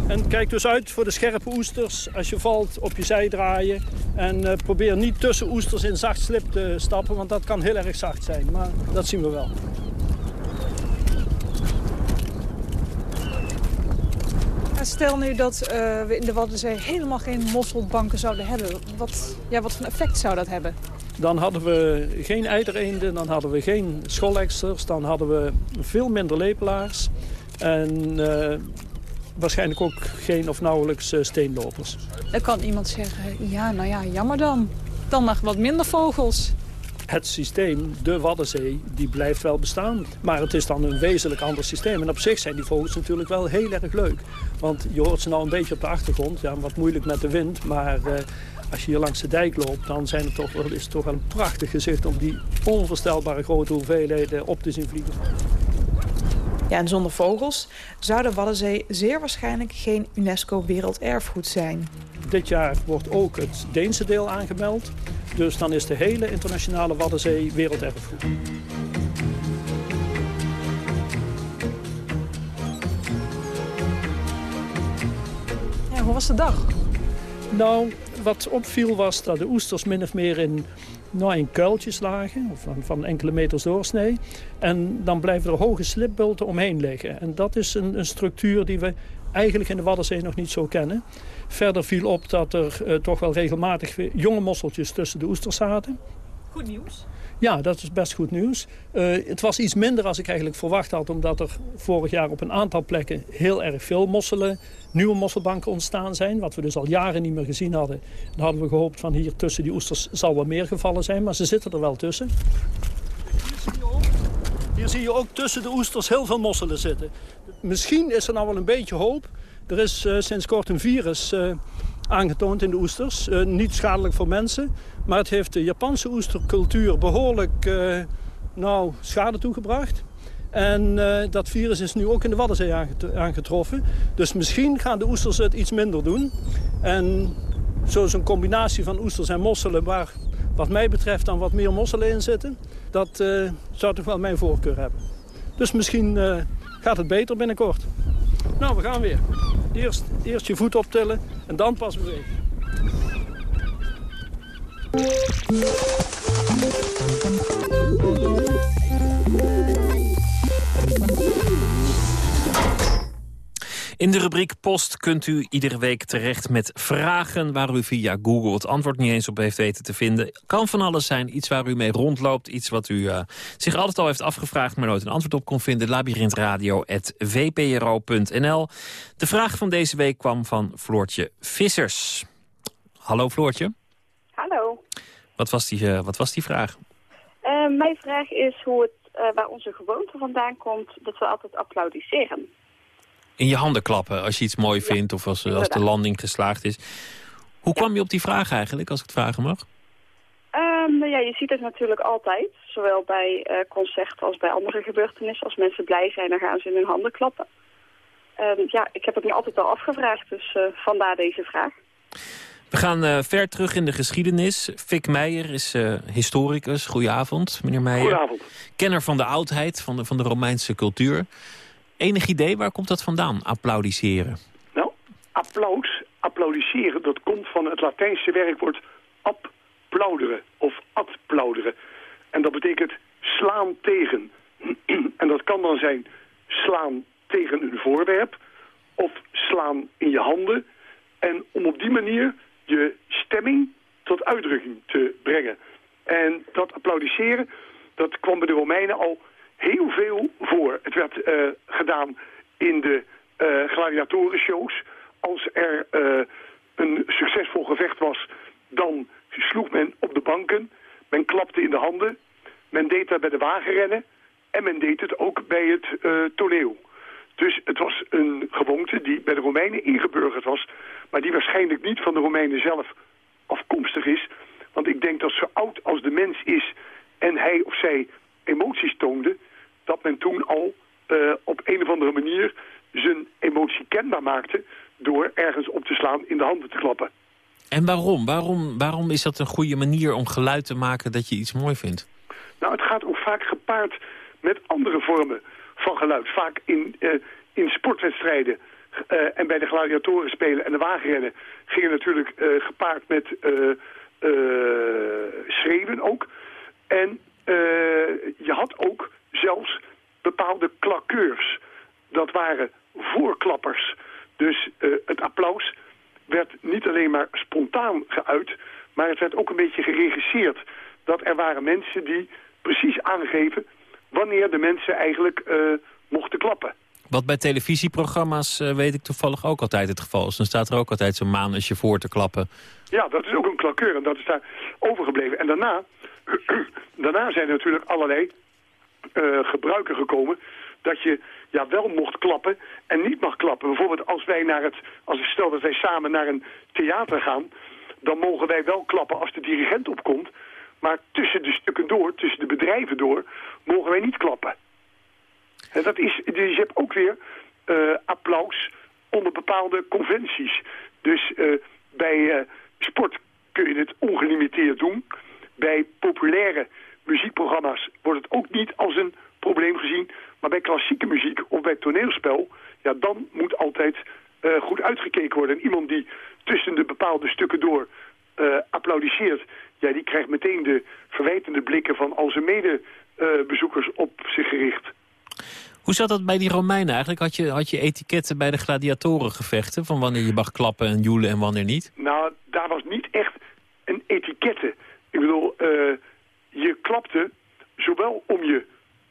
En kijk dus uit voor de scherpe oesters. Als je valt, op je zij draaien. En uh, probeer niet tussen oesters in zacht slip te stappen, want dat kan heel erg zacht zijn. Maar dat zien we wel. Stel nu dat uh, we in de Waddenzee helemaal geen mosselbanken zouden hebben. Wat, ja, wat voor effect zou dat hebben? Dan hadden we geen eidereenden, dan hadden we geen scholeksters, dan hadden we veel minder lepelaars. En uh, waarschijnlijk ook geen of nauwelijks uh, steenlopers. Dan kan iemand zeggen, ja, nou ja, jammer dan. Dan nog wat minder vogels. Het systeem, de Waddenzee, die blijft wel bestaan. Maar het is dan een wezenlijk ander systeem. En op zich zijn die vogels natuurlijk wel heel erg leuk. Want je hoort ze nou een beetje op de achtergrond. Ja, wat moeilijk met de wind, maar... Uh, als je hier langs de dijk loopt, dan zijn het toch is het toch wel een prachtig gezicht... om die onvoorstelbare grote hoeveelheden op te zien vliegen. Ja, en zonder vogels zou de Waddenzee zeer waarschijnlijk geen UNESCO Werelderfgoed zijn. Dit jaar wordt ook het Deense deel aangemeld. Dus dan is de hele internationale Waddenzee werelderfgoed. Ja, hoe was de dag? Nou, wat opviel was dat de oesters min of meer in nou, in kuiltjes lagen, van, van enkele meters doorsnee. En dan blijven er hoge slipbulten omheen liggen. En dat is een, een structuur die we eigenlijk in de Waddenzee nog niet zo kennen. Verder viel op dat er uh, toch wel regelmatig jonge mosseltjes tussen de oesters zaten. Goed nieuws. Ja, dat is best goed nieuws. Uh, het was iets minder als ik eigenlijk verwacht had... omdat er vorig jaar op een aantal plekken heel erg veel mosselen... nieuwe mosselbanken ontstaan zijn. Wat we dus al jaren niet meer gezien hadden. Dan hadden we gehoopt van hier tussen die oesters zal wat meer gevallen zijn. Maar ze zitten er wel tussen. Hier zie je ook, tussen de oesters heel veel mosselen zitten. Misschien is er nou wel een beetje hoop. Er is uh, sinds kort een virus... Uh, aangetoond in de oesters. Uh, niet schadelijk voor mensen, maar het heeft de Japanse oestercultuur behoorlijk uh, nou, schade toegebracht. En uh, dat virus is nu ook in de Waddenzee aangetroffen. Dus misschien gaan de oesters het iets minder doen. En zo'n combinatie van oesters en mosselen... waar wat mij betreft dan wat meer mosselen in zitten... dat zou toch wel mijn voorkeur hebben. Dus misschien gaat het beter binnenkort. Nou, we gaan weer. Eerst, eerst je voet optillen en dan pas bewegen. In de rubriek Post kunt u iedere week terecht met vragen... waar u via Google het antwoord niet eens op heeft weten te vinden. Kan van alles zijn, iets waar u mee rondloopt. Iets wat u uh, zich altijd al heeft afgevraagd... maar nooit een antwoord op kon vinden. labyrinthradio.vpro.nl De vraag van deze week kwam van Floortje Vissers. Hallo Floortje. Hallo. Wat was die, uh, wat was die vraag? Uh, mijn vraag is hoe het, waar onze gewoonte vandaan komt... dat we altijd applaudisseren in je handen klappen als je iets mooi vindt... of als, als de landing geslaagd is. Hoe kwam je op die vraag eigenlijk, als ik het vragen mag? Um, ja, je ziet het natuurlijk altijd. Zowel bij uh, concerten als bij andere gebeurtenissen. Als mensen blij zijn, dan gaan ze in hun handen klappen. Um, ja, ik heb het me altijd al afgevraagd, dus uh, vandaar deze vraag. We gaan uh, ver terug in de geschiedenis. Fik Meijer is historicus. Goedenavond, meneer Meijer. Goedenavond. Kenner van de oudheid, van de, van de Romeinse cultuur. Enig idee, waar komt dat vandaan, applaudisseren? Nou, applaus, applaudisseren, dat komt van het Latijnse werkwoord applauderen of adplauderen. En dat betekent slaan tegen. en dat kan dan zijn slaan tegen een voorwerp of slaan in je handen. En om op die manier je stemming tot uitdrukking te brengen. En dat applaudisseren, dat kwam bij de Romeinen al heel veel voor. Het werd uh, gedaan in de uh, gladiatorenshows. Als er uh, een succesvol gevecht was, dan sloeg men op de banken. Men klapte in de handen. Men deed dat bij de wagenrennen. En men deed het ook bij het toneel. Dus het was een gewoonte die bij de Romeinen ingeburgerd was... maar die waarschijnlijk niet van de Romeinen zelf afkomstig is. Want ik denk dat zo oud als de mens is en hij of zij emoties toonde dat men toen al uh, op een of andere manier zijn emotie kenbaar maakte... door ergens op te slaan in de handen te klappen. En waarom? waarom? Waarom is dat een goede manier om geluid te maken dat je iets mooi vindt? Nou, het gaat ook vaak gepaard met andere vormen van geluid. Vaak in, uh, in sportwedstrijden uh, en bij de gladiatoren spelen en de wagenrennen... gingen natuurlijk gepaard met schreeuwen ook. En je had ook zelfs bepaalde klakkeurs. Dat waren voorklappers. Dus uh, het applaus werd niet alleen maar spontaan geuit... maar het werd ook een beetje geregisseerd. Dat er waren mensen die precies aangeven... wanneer de mensen eigenlijk uh, mochten klappen. Wat bij televisieprogramma's uh, weet ik toevallig ook altijd het geval is. Dan staat er ook altijd zo'n maan als je voor te klappen. Ja, dat is ook een klakkeur en dat is daar overgebleven. En daarna, daarna zijn er natuurlijk allerlei uh, gebruiken gekomen dat je ja, wel mocht klappen en niet mag klappen. Bijvoorbeeld als wij naar het, als ik stel dat wij samen naar een theater gaan, dan mogen wij wel klappen als de dirigent opkomt. Maar tussen de stukken door, tussen de bedrijven door, mogen wij niet klappen. En dat is, dus je hebt ook weer uh, applaus onder bepaalde conventies. Dus uh, bij uh, sport kun je het ongelimiteerd doen. Bij populaire muziekprogramma's wordt het ook niet als een probleem gezien. Maar bij klassieke muziek of bij toneelspel, ja, dan moet altijd goed uitgekeken worden. En iemand die tussen de bepaalde stukken door applaudisseert, ja, die krijgt meteen de verwijtende blikken van al zijn medebezoekers op zich gericht. Hoe zat dat bij die Romeinen eigenlijk? Had je, had je etiketten bij de gladiatorengevechten... van wanneer je mag klappen en joelen en wanneer niet? Nou, daar was niet echt een etikette. Ik bedoel, uh, je klapte zowel om je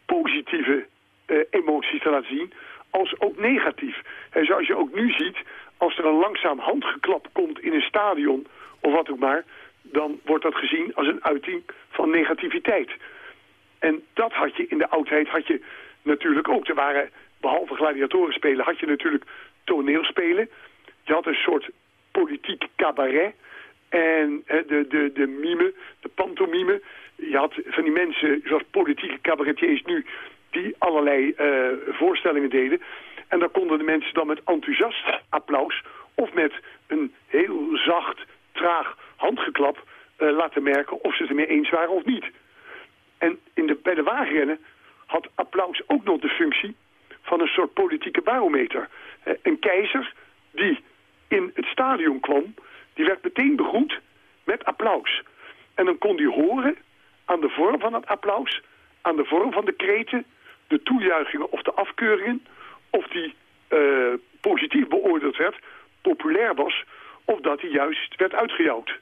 positieve uh, emoties te laten zien als ook negatief. En zoals je ook nu ziet, als er een langzaam handgeklap komt in een stadion of wat ook maar, dan wordt dat gezien als een uiting van negativiteit. En dat had je in de oudheid had je natuurlijk ook. Er waren, behalve gladiatorenspelen, had je natuurlijk toneelspelen. Je had een soort politiek cabaret. En de, de, de mime, de pantomime. Je had van die mensen, zoals politieke cabaretiers nu, die allerlei uh, voorstellingen deden. En dan konden de mensen dan met enthousiast applaus of met een heel zacht, traag handgeklap uh, laten merken of ze het ermee eens waren of niet. En in de, bij de wagenrennen had applaus ook nog de functie van een soort politieke barometer. Uh, een keizer die in het stadion kwam, die werd meteen begroet met applaus. En dan kon die horen aan de vorm van het applaus, aan de vorm van de kreten, de toejuichingen of de afkeuringen, of die uh, positief beoordeeld werd, populair was, of dat hij juist werd uitgejouwd.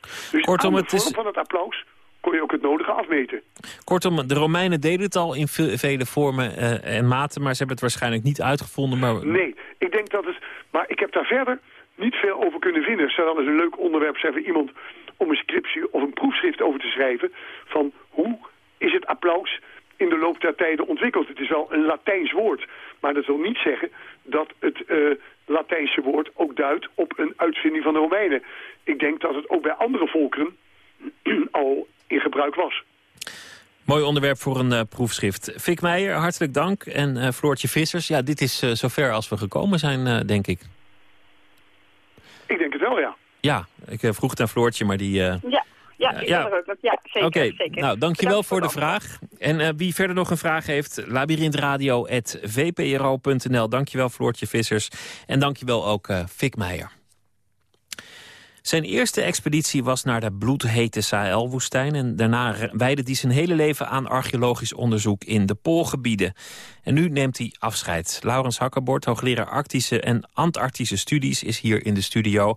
Dus Kortom, aan de vorm is... van het applaus kon je ook het nodige afmeten. Kortom, de Romeinen deden het al in vele vormen uh, en maten, maar ze hebben het waarschijnlijk niet uitgevonden. Maar... Nee, ik denk dat het... Maar ik heb daar verder niet veel over kunnen vinden. Het zou dan eens een leuk onderwerp zijn voor iemand om een scriptie of een proefschrift over te schrijven. Van hoe is het applaus in de loop der tijden ontwikkeld. Het is wel een Latijns woord, maar dat wil niet zeggen dat het uh, Latijnse woord ook duidt op een uitvinding van de Romeinen. Ik denk dat het ook bij andere volkeren al in gebruik was. Mooi onderwerp voor een uh, proefschrift. Fik Meijer, hartelijk dank. En uh, Floortje Vissers, ja, dit is uh, zover als we gekomen zijn, denk ik. Ik denk het wel, ja. Ja, ik vroeg het aan Floortje, maar die... Ja, ja, ik ja. ook. Ja, zeker. Oké, nou, dankjewel voor de vraag. En wie verder nog een vraag heeft, labyrinthradio.vpro.nl. Dankjewel Floortje Vissers. En dankjewel ook Fik Meijer. Zijn eerste expeditie was naar de bloedhete Sahel-woestijn... en daarna wijde hij zijn hele leven aan archeologisch onderzoek in de Poolgebieden. En nu neemt hij afscheid. Laurens Hakkerbord, hoogleraar Arctische en Antarctische studies, is hier in de studio.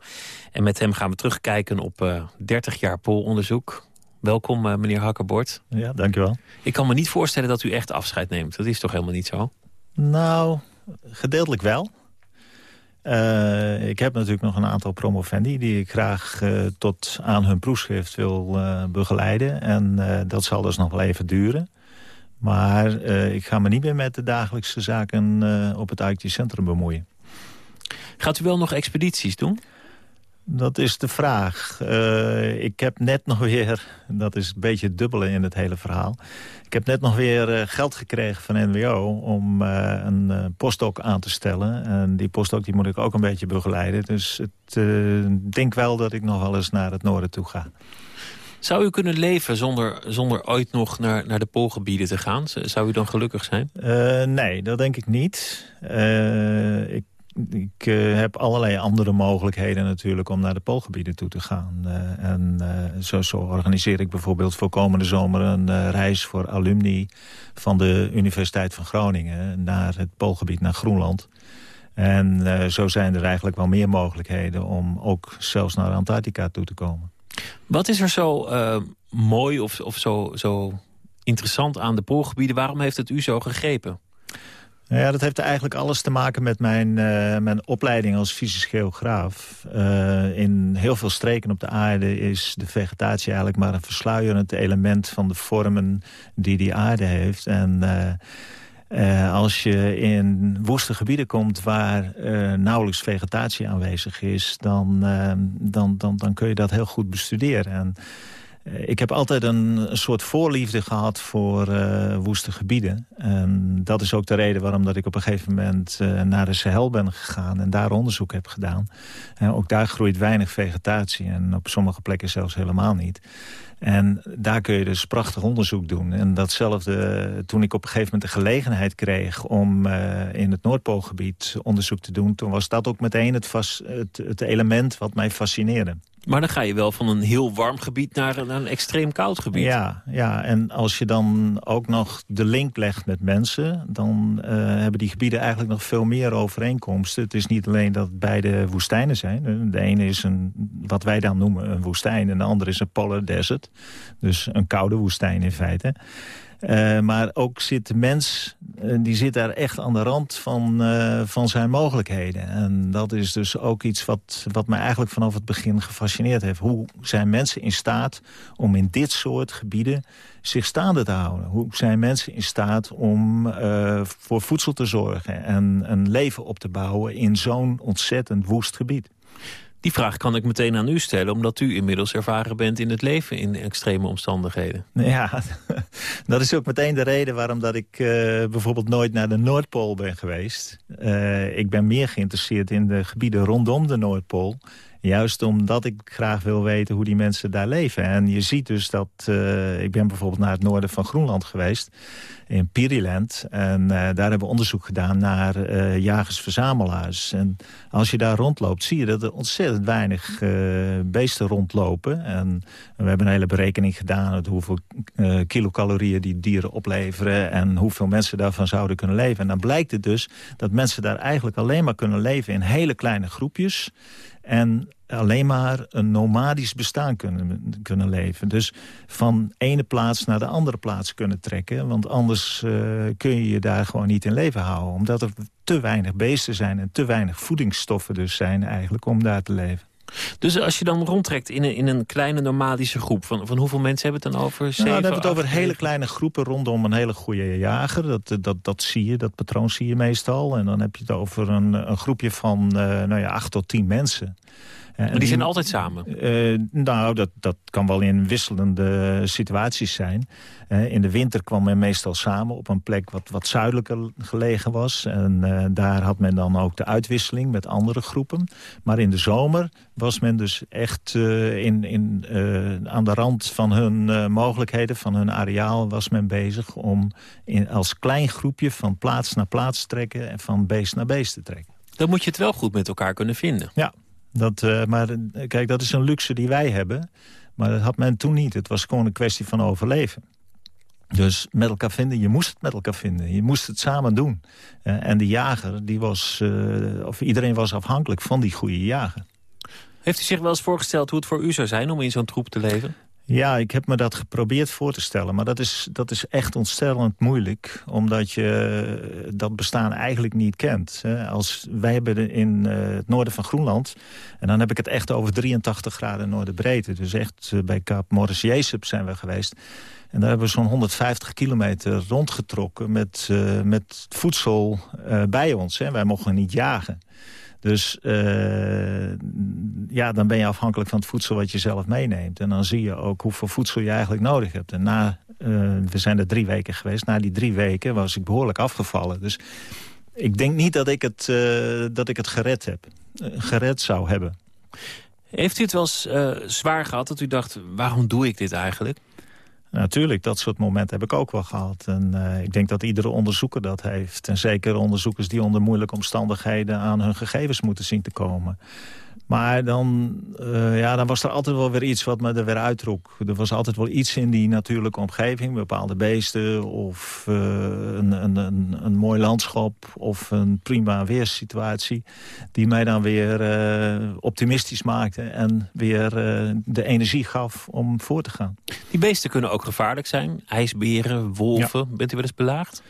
En met hem gaan we terugkijken op uh, eh, 30 jaar Poolonderzoek. Welkom, uh, meneer Hakkerbord. Ja, dankjewel. Ik kan me niet voorstellen dat u echt afscheid neemt. Dat is toch helemaal niet zo? Nou, gedeeltelijk wel. Uh, ik heb natuurlijk nog een aantal promovendi... die ik graag uh, tot aan hun proefschrift wil uh, begeleiden. En dat zal dus nog wel even duren. Maar ik ga me niet meer met de dagelijkse zaken op het Arctisch Centrum bemoeien. Gaat u wel nog expedities doen? Dat is de vraag. Uh, ik heb net nog weer, dat is een beetje het dubbele in het hele verhaal... ik heb net nog weer uh, geld gekregen van NWO om uh, een postdoc aan te stellen. En die postdoc die moet ik ook een beetje begeleiden. Dus ik denk wel dat ik nog wel eens naar het noorden toe ga. Zou u kunnen leven zonder, zonder ooit nog naar, naar de poolgebieden te gaan? Zou u dan gelukkig zijn? nee, dat denk ik niet. ik ik uh, heb allerlei andere mogelijkheden natuurlijk om naar de poolgebieden toe te gaan. Uh, en uh, zo, zo, organiseer ik bijvoorbeeld voor komende zomer een reis voor alumni van de Universiteit van Groningen naar het poolgebied, naar Groenland. En zo zijn er eigenlijk wel meer mogelijkheden om ook zelfs naar Antarctica toe te komen. Wat is er zo mooi of, of zo, zo interessant aan de poolgebieden? Waarom heeft het u zo gegrepen? Nou ja, dat heeft eigenlijk alles te maken met mijn, uh, mijn opleiding als fysisch geograaf. Uh, in heel veel streken op de aarde is de vegetatie eigenlijk maar een versluierend element van de vormen die die aarde heeft. En uh, als je in woeste gebieden komt waar nauwelijks vegetatie aanwezig is, dan, dan, dan, dan kun je dat heel goed bestuderen. En, eh, ik heb altijd een, soort voorliefde gehad voor uh, woeste gebieden. En dat is ook de reden waarom dat ik op een gegeven moment uh, naar de Sahel ben gegaan... en daar onderzoek heb gedaan. Ook daar groeit weinig vegetatie en op sommige plekken zelfs helemaal niet. En daar kun je dus prachtig onderzoek doen. En datzelfde toen ik op een gegeven moment de gelegenheid kreeg... om in het Noordpoolgebied onderzoek te doen... toen was dat ook meteen het, het, het element wat mij fascineerde. Maar dan ga je wel van een heel warm gebied naar, een- extreem koud gebied. Ja, ja, en als je dan ook nog de link legt met mensen... dan eh, hebben die gebieden eigenlijk nog veel meer overeenkomsten. Het is niet alleen dat beide woestijnen zijn. De ene is een, wat wij dan noemen een woestijn... en de andere is een polar desert. Dus een koude woestijn in feite. Eh, maar ook zit de mens, eh, die zit daar echt aan de rand van, eh, van zijn mogelijkheden. En dat is dus ook iets wat, wat mij eigenlijk vanaf het begin gefascineerd heeft. Hoe zijn mensen in staat om in dit soort gebieden zich staande te houden? Hoe zijn mensen in staat om voor voedsel te zorgen... en een leven op te bouwen in zo'n ontzettend woest gebied? Die vraag kan ik meteen aan u stellen... omdat u inmiddels ervaren bent in het leven in extreme omstandigheden. Ja, dat is ook meteen de reden waarom dat ik eh, bijvoorbeeld nooit naar de Noordpool ben geweest. Eh, ik ben meer geïnteresseerd in de gebieden rondom de Noordpool. Juist omdat ik graag wil weten hoe die mensen daar leven. En je ziet dus dat... eh, ik ben bijvoorbeeld naar het noorden van Groenland geweest. In Piriland. En eh, daar hebben we onderzoek gedaan naar eh, jagers-verzamelaars. En als je daar rondloopt, zie je dat er ontzettend weinig beesten rondlopen. En we hebben een hele berekening gedaan... uit hoeveel kilocalorieën die dieren opleveren... en hoeveel mensen daarvan zouden kunnen leven. En dan blijkt het dus dat mensen daar eigenlijk alleen maar kunnen leven... in hele kleine groepjes... En alleen maar een nomadisch bestaan kunnen, kunnen leven. Dus van ene plaats naar de andere plaats kunnen trekken. Want anders eh, kun je je daar gewoon niet in leven houden. Omdat er te weinig beesten zijn en te weinig voedingsstoffen dus zijn eigenlijk om daar te leven. Dus als je dan rondtrekt in een, in een kleine nomadische groep... Van, van hoeveel mensen hebben we het dan over? Nou, Zeven, dan hebben we het over hele kleine groepen rondom een hele goede jager. Dat, dat, dat zie je, dat patroon zie je meestal. En dan heb je het over een, een groepje van eh, nou ja, acht tot tien mensen. En Maar die zijn altijd samen? Eh, nou, dat, dat kan wel in wisselende situaties zijn. Eh, in de winter kwam men meestal samen op een plek wat, wat zuidelijker gelegen was. En eh, daar had men dan ook de uitwisseling met andere groepen. Maar in de zomer was men dus echt in, in, aan de rand van hun mogelijkheden, van hun areaal... was men bezig om in, als klein groepje van plaats naar plaats te trekken... en van beest naar beest te trekken. Dan moet je het wel goed met elkaar kunnen vinden. Ja, dat, eh, maar eh, kijk, dat is een luxe die wij hebben. Maar dat had men toen niet. Het was gewoon een kwestie van overleven. Dus met elkaar vinden, je moest het met elkaar vinden. Je moest het samen doen. Eh, en de jager, die was, of iedereen was afhankelijk van die goede jager. Heeft u zich wel eens voorgesteld hoe het voor u zou zijn om in zo'n troep te leven? Ja, ik heb me dat geprobeerd voor te stellen. Maar dat is, dat is echt ontstellend moeilijk. Omdat je eh, dat bestaan eigenlijk niet kent. Als, wij hebben in eh, het noorden van Groenland... en dan heb ik het echt over 83 graden noordenbreedte. Dus echt eh, bij Kaap Morris Jesup zijn we geweest. En daar hebben we zo'n 150 kilometer rondgetrokken... met, met voedsel bij ons. Wij mochten niet jagen. Dus eh, ja, dan ben je afhankelijk van het voedsel wat je zelf meeneemt. En dan zie je ook hoeveel voedsel je eigenlijk nodig hebt. En na, eh, we zijn er drie weken geweest. Na die drie weken was ik behoorlijk afgevallen. Dus ik denk niet dat ik het, eh, dat ik het gered heb. Gered zou hebben. Heeft u het wel eens zwaar gehad dat u dacht... waarom doe ik dit eigenlijk? Natuurlijk, dat soort momenten heb ik ook wel gehad. En eh, ik denk dat iedere onderzoeker dat heeft. En zeker onderzoekers die onder moeilijke omstandigheden... aan hun gegevens moeten zien te komen. Maar dan, eh, ja, dan was er altijd wel weer iets wat me er weer uittrok. Er was altijd wel iets in die natuurlijke omgeving. Bepaalde beesten of eh, een, een, een, een mooi landschap of een prima weerssituatie. Die mij dan weer eh, optimistisch maakte en weer de energie gaf om voor te gaan. Die beesten kunnen ook gevaarlijk zijn. IJsberen, wolven. Bent u wel eens belaagd?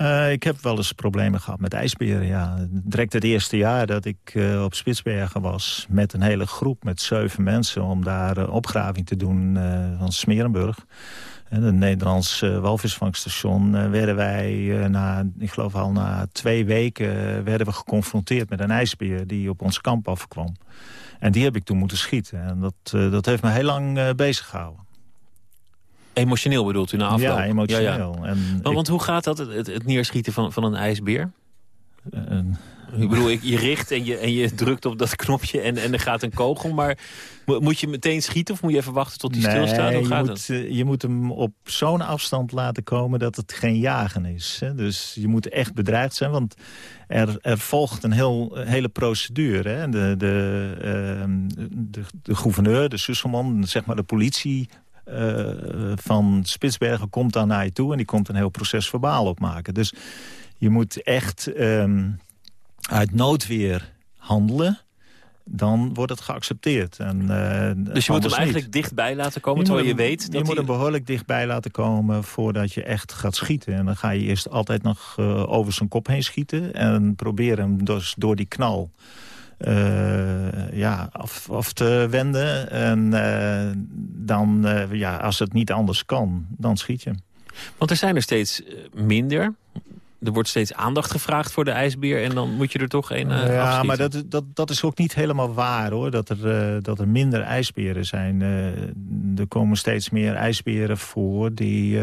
Eh, ik heb wel eens problemen gehad met ijsberen, ja. Direct het eerste jaar dat ik eh, op Spitsbergen was... met een hele groep, met zeven mensen... om daar eh, opgraving te doen van Smerenburg. En het Nederlands walvisvangststation uh, werden wij, na, ik geloof al na twee weken... werden we geconfronteerd met een ijsbeer die op ons kamp afkwam. En die heb ik toen moeten schieten. En dat, dat heeft me heel lang bezig gehouden. Emotioneel bedoelt u na afloop? Ja, emotioneel. Ja, ja. want, want, hoe gaat dat, het, het, neerschieten van, van een ijsbeer? Uh, Ik bedoel, je richt en je, en je drukt op dat knopje en, en er gaat een kogel. Maar moet je meteen schieten of moet je even wachten tot hij stilstaat? Hoe gaat je, moet, eh, je moet hem op zo'n afstand laten komen dat het geen jagen is. Hè? Dus je moet echt bedreigd zijn, want er, er volgt een heel, hele procedure. Hè? De, de, uh, de, de, gouverneur, de Susselman, zeg maar de politie uh, van Spitsbergen komt dan naar je toe... en die komt een heel proces verbaal opmaken. Dus je moet echt um, uit noodweer handelen dan wordt het geaccepteerd. En, uh, dus je moet hem eigenlijk dichtbij laten komen, terwijl je weet... Dat je moet hem behoorlijk dichtbij laten komen voordat je echt gaat schieten. En dan ga je eerst altijd nog uh, over zijn kop heen schieten... en proberen hem dus door die knal ja, af, te wenden. En dan, ja, als het niet anders kan, dan schiet je. Want er zijn er steeds minder er wordt steeds aandacht gevraagd voor de ijsbeer... en dan moet je er toch een uh, Ja, maar dat, dat, dat is ook niet helemaal waar, hoor. Dat er, uh, dat er minder ijsberen zijn. Uh, er komen steeds meer ijsberen voor die,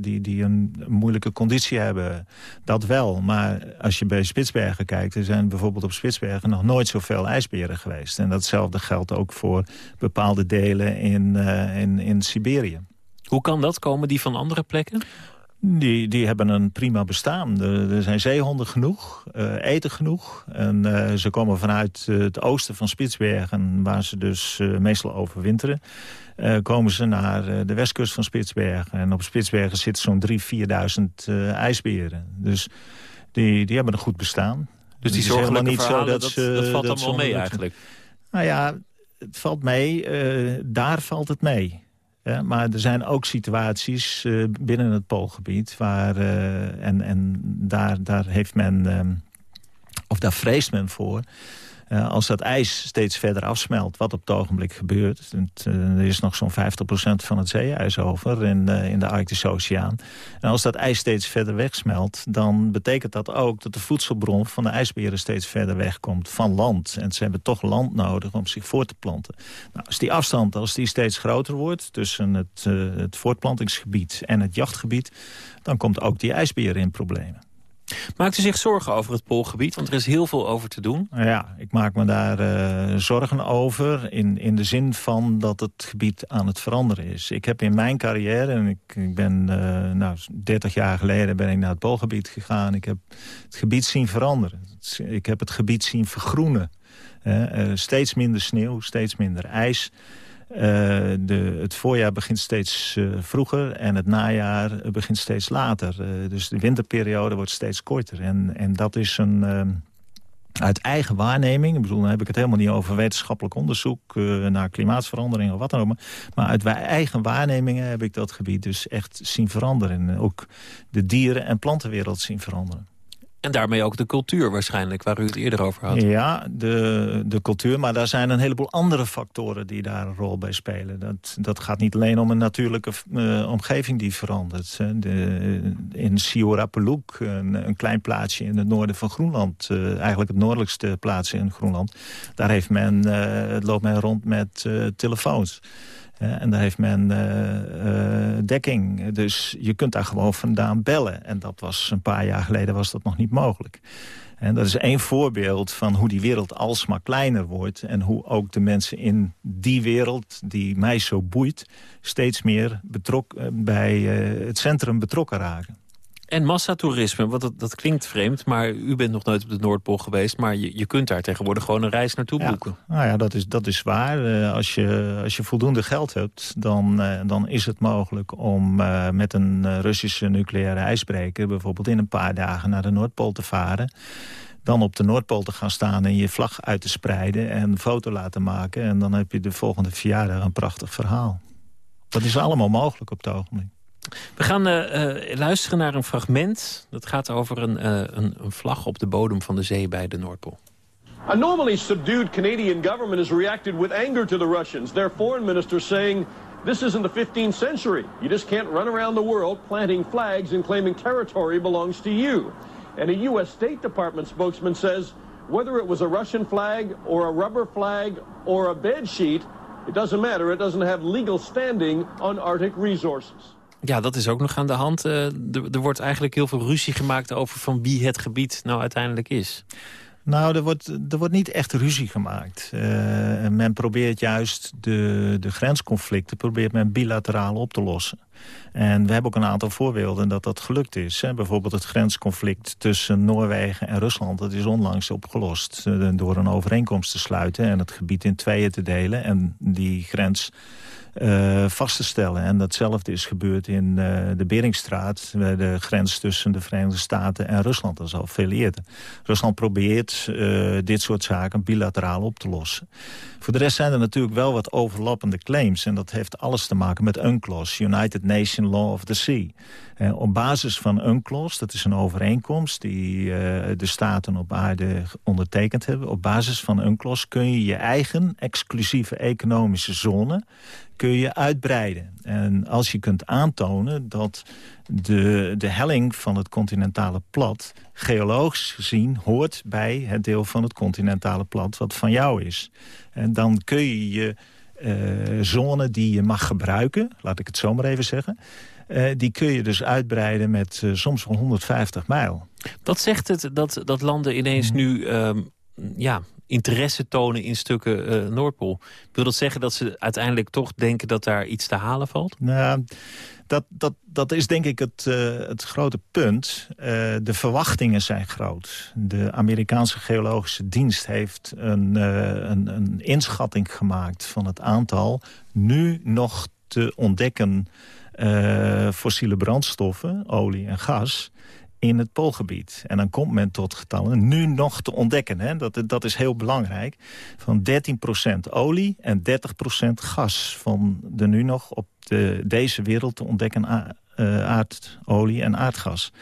die, die een moeilijke conditie hebben. Dat wel, maar als je bij Spitsbergen kijkt... er zijn bijvoorbeeld op Spitsbergen nog nooit zoveel ijsberen geweest. En datzelfde geldt ook voor bepaalde delen in, in, in Siberië. Hoe kan dat? Komen die van andere plekken? Die, die hebben een prima bestaan. Er, zijn zeehonden genoeg, uh, eten genoeg. En uh, ze komen vanuit uh, het oosten van Spitsbergen... waar ze dus meestal overwinteren... komen ze naar de westkust van Spitsbergen. En op Spitsbergen zitten zo'n 3.000, 4.000 ijsberen. Dus die, die hebben een goed bestaan. Dus die zorgen niet zo dat, dat, ze, dat valt dat allemaal mee eigenlijk? Nou ja, het valt mee. daar valt het mee. Ja, maar er zijn ook situaties uh, binnen het Poolgebied... Waar, uh, en, en daar, daar heeft men, um, of daar vreest men voor... Uh, als dat ijs steeds verder afsmelt, wat op het ogenblik gebeurt... Uh, er is nog zo'n 50% van het zeeijs over in, uh, in de Arctische Oceaan. En als dat ijs steeds verder wegsmelt... dan betekent dat ook dat de voedselbron van de ijsberen steeds verder wegkomt van land. En ze hebben toch land nodig om zich voor te planten. Nou, als die afstand als die steeds groter wordt tussen het, het voortplantingsgebied en het jachtgebied... dan komt ook die ijsberen in problemen. Maakt u zich zorgen over het Poolgebied? Want er is heel veel over te doen. Ja, ik maak me daar uh, zorgen over. In, in de zin van dat het gebied aan het veranderen is. Ik heb in mijn carrière, en ik, ik ben uh, nou, 30 jaar geleden ben ik naar het Poolgebied gegaan. Ik heb het gebied zien veranderen. Ik heb het gebied zien vergroenen. Uh, steeds minder sneeuw, steeds minder ijs. Uh, de, het voorjaar begint steeds uh, vroeger en het najaar begint steeds later. Dus de winterperiode wordt steeds korter. En, en dat is een... uit eigen waarneming, ik bedoel, dan heb ik het helemaal niet over wetenschappelijk onderzoek naar klimaatverandering of wat dan ook. Maar uit eigen waarnemingen heb ik dat gebied dus echt zien veranderen. En ook de dieren- en plantenwereld zien veranderen. En daarmee ook de cultuur waarschijnlijk, waar u het eerder over had. Ja, de, de cultuur, maar daar zijn een heleboel andere factoren die daar een rol bij spelen. Dat, dat gaat niet alleen om een natuurlijke uh, omgeving die verandert. De, in Siorapeluk, een, een, klein plaatsje in het noorden van Groenland... Uh, eigenlijk het noordelijkste plaatsje in Groenland... daar heeft men, uh, loopt men rond met telefoons en daar heeft men uh, uh, dekking. Dus je kunt daar gewoon vandaan bellen. En dat was een paar jaar geleden was dat nog niet mogelijk. En dat is één voorbeeld van hoe die wereld alsmaar kleiner wordt... en hoe ook de mensen in die wereld, die mij zo boeit... steeds meer bij het centrum betrokken raken. En massatoerisme, want dat, dat klinkt vreemd... maar u bent nog nooit op de Noordpool geweest... maar je, je kunt daar tegenwoordig gewoon een reis naartoe boeken. Nou ja, dat is, dat is waar. Uh, als, je, als je voldoende geld hebt, dan, uh, dan is het mogelijk... om uh, met een Russische nucleaire ijsbreker... bijvoorbeeld in een paar dagen naar de Noordpool te varen dan op de Noordpool te gaan staan en je vlag uit te spreiden... en een foto laten maken. En dan heb je de volgende verjaardag een prachtig verhaal. Dat is allemaal mogelijk op het ogenblik. We gaan uh, uh, luisteren naar een fragment. Dat gaat over een, uh, een, een, vlag op de bodem van de zee bij de Noordpool. A normally subdued Canadian government has reacted with anger to the Russians. Their foreign minister saying this isn't the 15th century. You just can't run around the world planting flags and claiming territory belongs to you. And a U.S. State Department spokesman says whether it was a Russian flag or a rubber flag or a bed sheet, it doesn't matter. It doesn't have legal standing on Arctic resources. Ja, dat is ook nog aan de hand. Uh, er wordt eigenlijk heel veel ruzie gemaakt over van wie het gebied nou uiteindelijk is. Nou, er wordt, er wordt niet echt ruzie gemaakt. Uh, men probeert juist de, de grensconflicten probeert men bilateraal op te lossen. En we hebben ook een aantal voorbeelden dat dat gelukt is. Hè. Bijvoorbeeld het grensconflict tussen Noorwegen en Rusland. Dat is onlangs opgelost uh, door een overeenkomst te sluiten... en het gebied in tweeën te delen. En die grens uh, vast te stellen. En datzelfde is gebeurd in uh, de Beringstraat... de grens tussen de Verenigde Staten en Rusland. Dat is al veel eerder. Rusland probeert uh, dit soort zaken bilateraal op te lossen. Voor de rest zijn er natuurlijk wel wat overlappende claims. En dat heeft alles te maken met UNCLOS, United Nation Law of the Sea. Eh, op basis van UNCLOS, dat is een overeenkomst die eh, de staten op aarde ondertekend hebben. Op basis van UNCLOS kun je je eigen exclusieve economische zone kun je uitbreiden. En als je kunt aantonen dat de, de helling van het continentale plat... geologisch gezien hoort bij het deel van het continentale plat wat van jou is. En dan kun je je uh, zone die je mag gebruiken, laat ik het zo maar even zeggen... Uh, die kun je dus uitbreiden met uh, soms wel 150 mijl. Dat zegt het dat, dat landen ineens mm. nu um, ja, interesse tonen in stukken uh, Noordpool. Wil dat zeggen dat ze uiteindelijk toch denken dat daar iets te halen valt? Nou, dat, dat, dat is denk ik het, uh, het grote punt. Uh, de verwachtingen zijn groot. De Amerikaanse Geologische Dienst heeft een, een, een inschatting gemaakt... van het aantal nu nog te ontdekken fossiele brandstoffen, olie en gas in het Poolgebied. En dan komt men tot getallen nu nog te ontdekken. Hè? Dat, dat is heel belangrijk. Van 13% olie en 30% gas. Van de nu nog op de, deze wereld te ontdekken uh, aardolie en aardgas.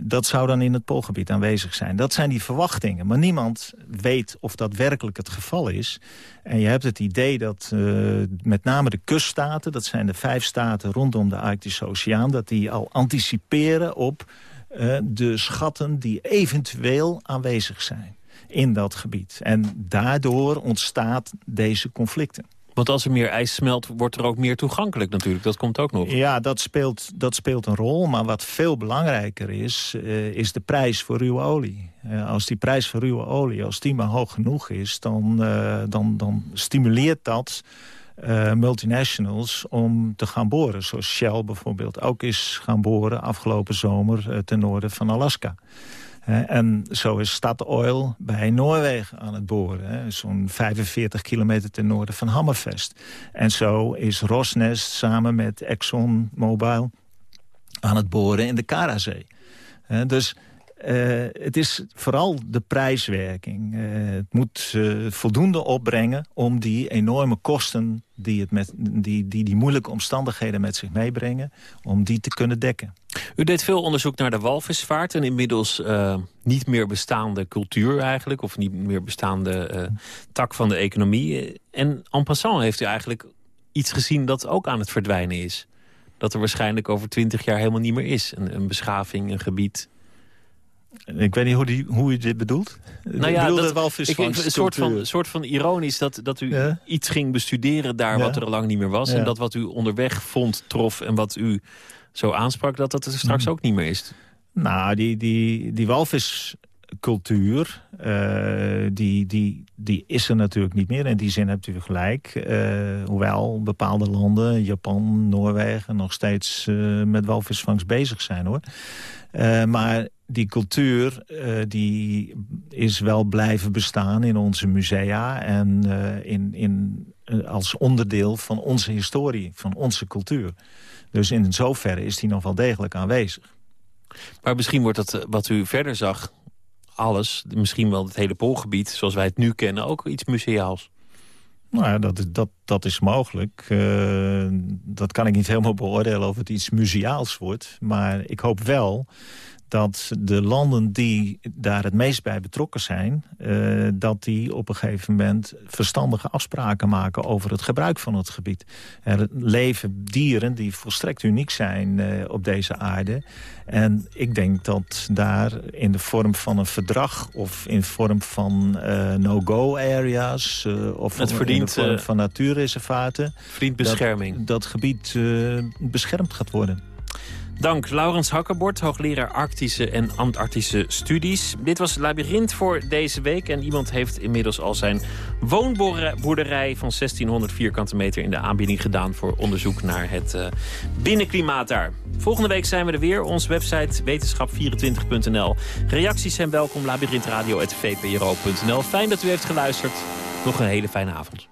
Dat zou dan in het Poolgebied aanwezig zijn. Dat zijn die verwachtingen. Maar niemand weet of dat werkelijk het geval is. En je hebt het idee dat uh, met name de kuststaten... dat zijn de vijf staten rondom de Arctische Oceaan... dat die al anticiperen op uh, de schatten die eventueel aanwezig zijn in dat gebied. En daardoor ontstaat deze conflicten. Want als er meer ijs smelt, wordt er ook meer toegankelijk natuurlijk. Dat komt ook nog. Ja, dat speelt, dat speelt een rol. Maar wat veel belangrijker is, uh, is de prijs voor ruwe olie. Uh, als die prijs voor ruwe olie, als die maar hoog genoeg is... dan, uh, dan, dan stimuleert dat multinationals om te gaan boren. Zoals Shell bijvoorbeeld ook is gaan boren afgelopen zomer ten noorden van Alaska. En zo is Statoil bij Noorwegen aan het boren. Zo'n 45 kilometer ten noorden van Hammerfest. En zo is Rosneft samen met ExxonMobil aan het boren in de Karazee. dus uh, het is vooral de prijswerking. Uh, het moet uh, voldoende opbrengen om die enorme kosten... Die, het met, die, die die moeilijke omstandigheden met zich meebrengen... om die te kunnen dekken. U deed veel onderzoek naar de walvisvaart... een inmiddels niet meer bestaande cultuur eigenlijk... of niet meer bestaande tak van de economie. En en passant heeft u eigenlijk iets gezien dat ook aan het verdwijnen is. Dat er waarschijnlijk over twintig jaar helemaal niet meer is. Een, een beschaving, een gebied... Ik weet niet hoe, die, hoe u dit bedoelt. Nou ja, dat, ik, een soort van, soort van ironisch dat, dat u iets ging bestuderen daar wat er lang niet meer was. En dat wat u onderweg vond, trof en wat u zo aansprak, dat dat er straks mhm. ook niet meer is. Nou, die, die, die walviscultuur, uh, die, die, die is er natuurlijk niet meer. In die zin hebt u gelijk. Uh, hoewel bepaalde landen, Japan, Noorwegen... nog steeds uh, met walvisvangst bezig zijn, hoor. maar die cultuur uh, die is wel blijven bestaan in onze musea... en uh, in, in, uh, als onderdeel van onze historie, van onze cultuur. Dus in zoverre is die nog wel degelijk aanwezig. Maar misschien wordt dat wat u verder zag, alles... misschien wel het hele Poolgebied, zoals wij het nu kennen... ook iets museaals. Nou ja, dat, dat, dat is mogelijk. Uh, dat kan ik niet helemaal beoordelen of het iets museaals wordt. Maar ik hoop wel dat de landen die daar het meest bij betrokken zijn... Uh, dat die op een gegeven moment verstandige afspraken maken... over het gebruik van het gebied. Er leven dieren die volstrekt uniek zijn uh, op deze aarde. En ik denk dat daar in de vorm van een verdrag... of in vorm van uh, no-go areas... of het verdient, in de vorm van natuurreservaten... Verdient bescherming. Dat, dat gebied beschermd gaat worden. Dank Laurens Hakkebord, hoogleraar Arctische en Antarctische Studies. Dit was Labyrinth voor deze week. En iemand heeft inmiddels al zijn woonboerderij van 1600 vierkante meter in de aanbieding gedaan... voor onderzoek naar het uh, binnenklimaat daar. Volgende week zijn we er weer. Onze website wetenschap24.nl. Reacties zijn welkom, labyrinthradio.vpro.nl. Fijn dat u heeft geluisterd. Nog een hele fijne avond.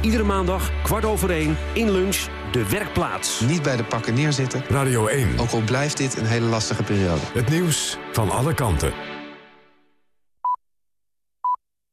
Iedere maandag, kwart over één, in lunch, de werkplaats. Niet bij de pakken neerzitten. Radio 1. Ook al blijft dit een hele lastige periode. Het nieuws van alle kanten.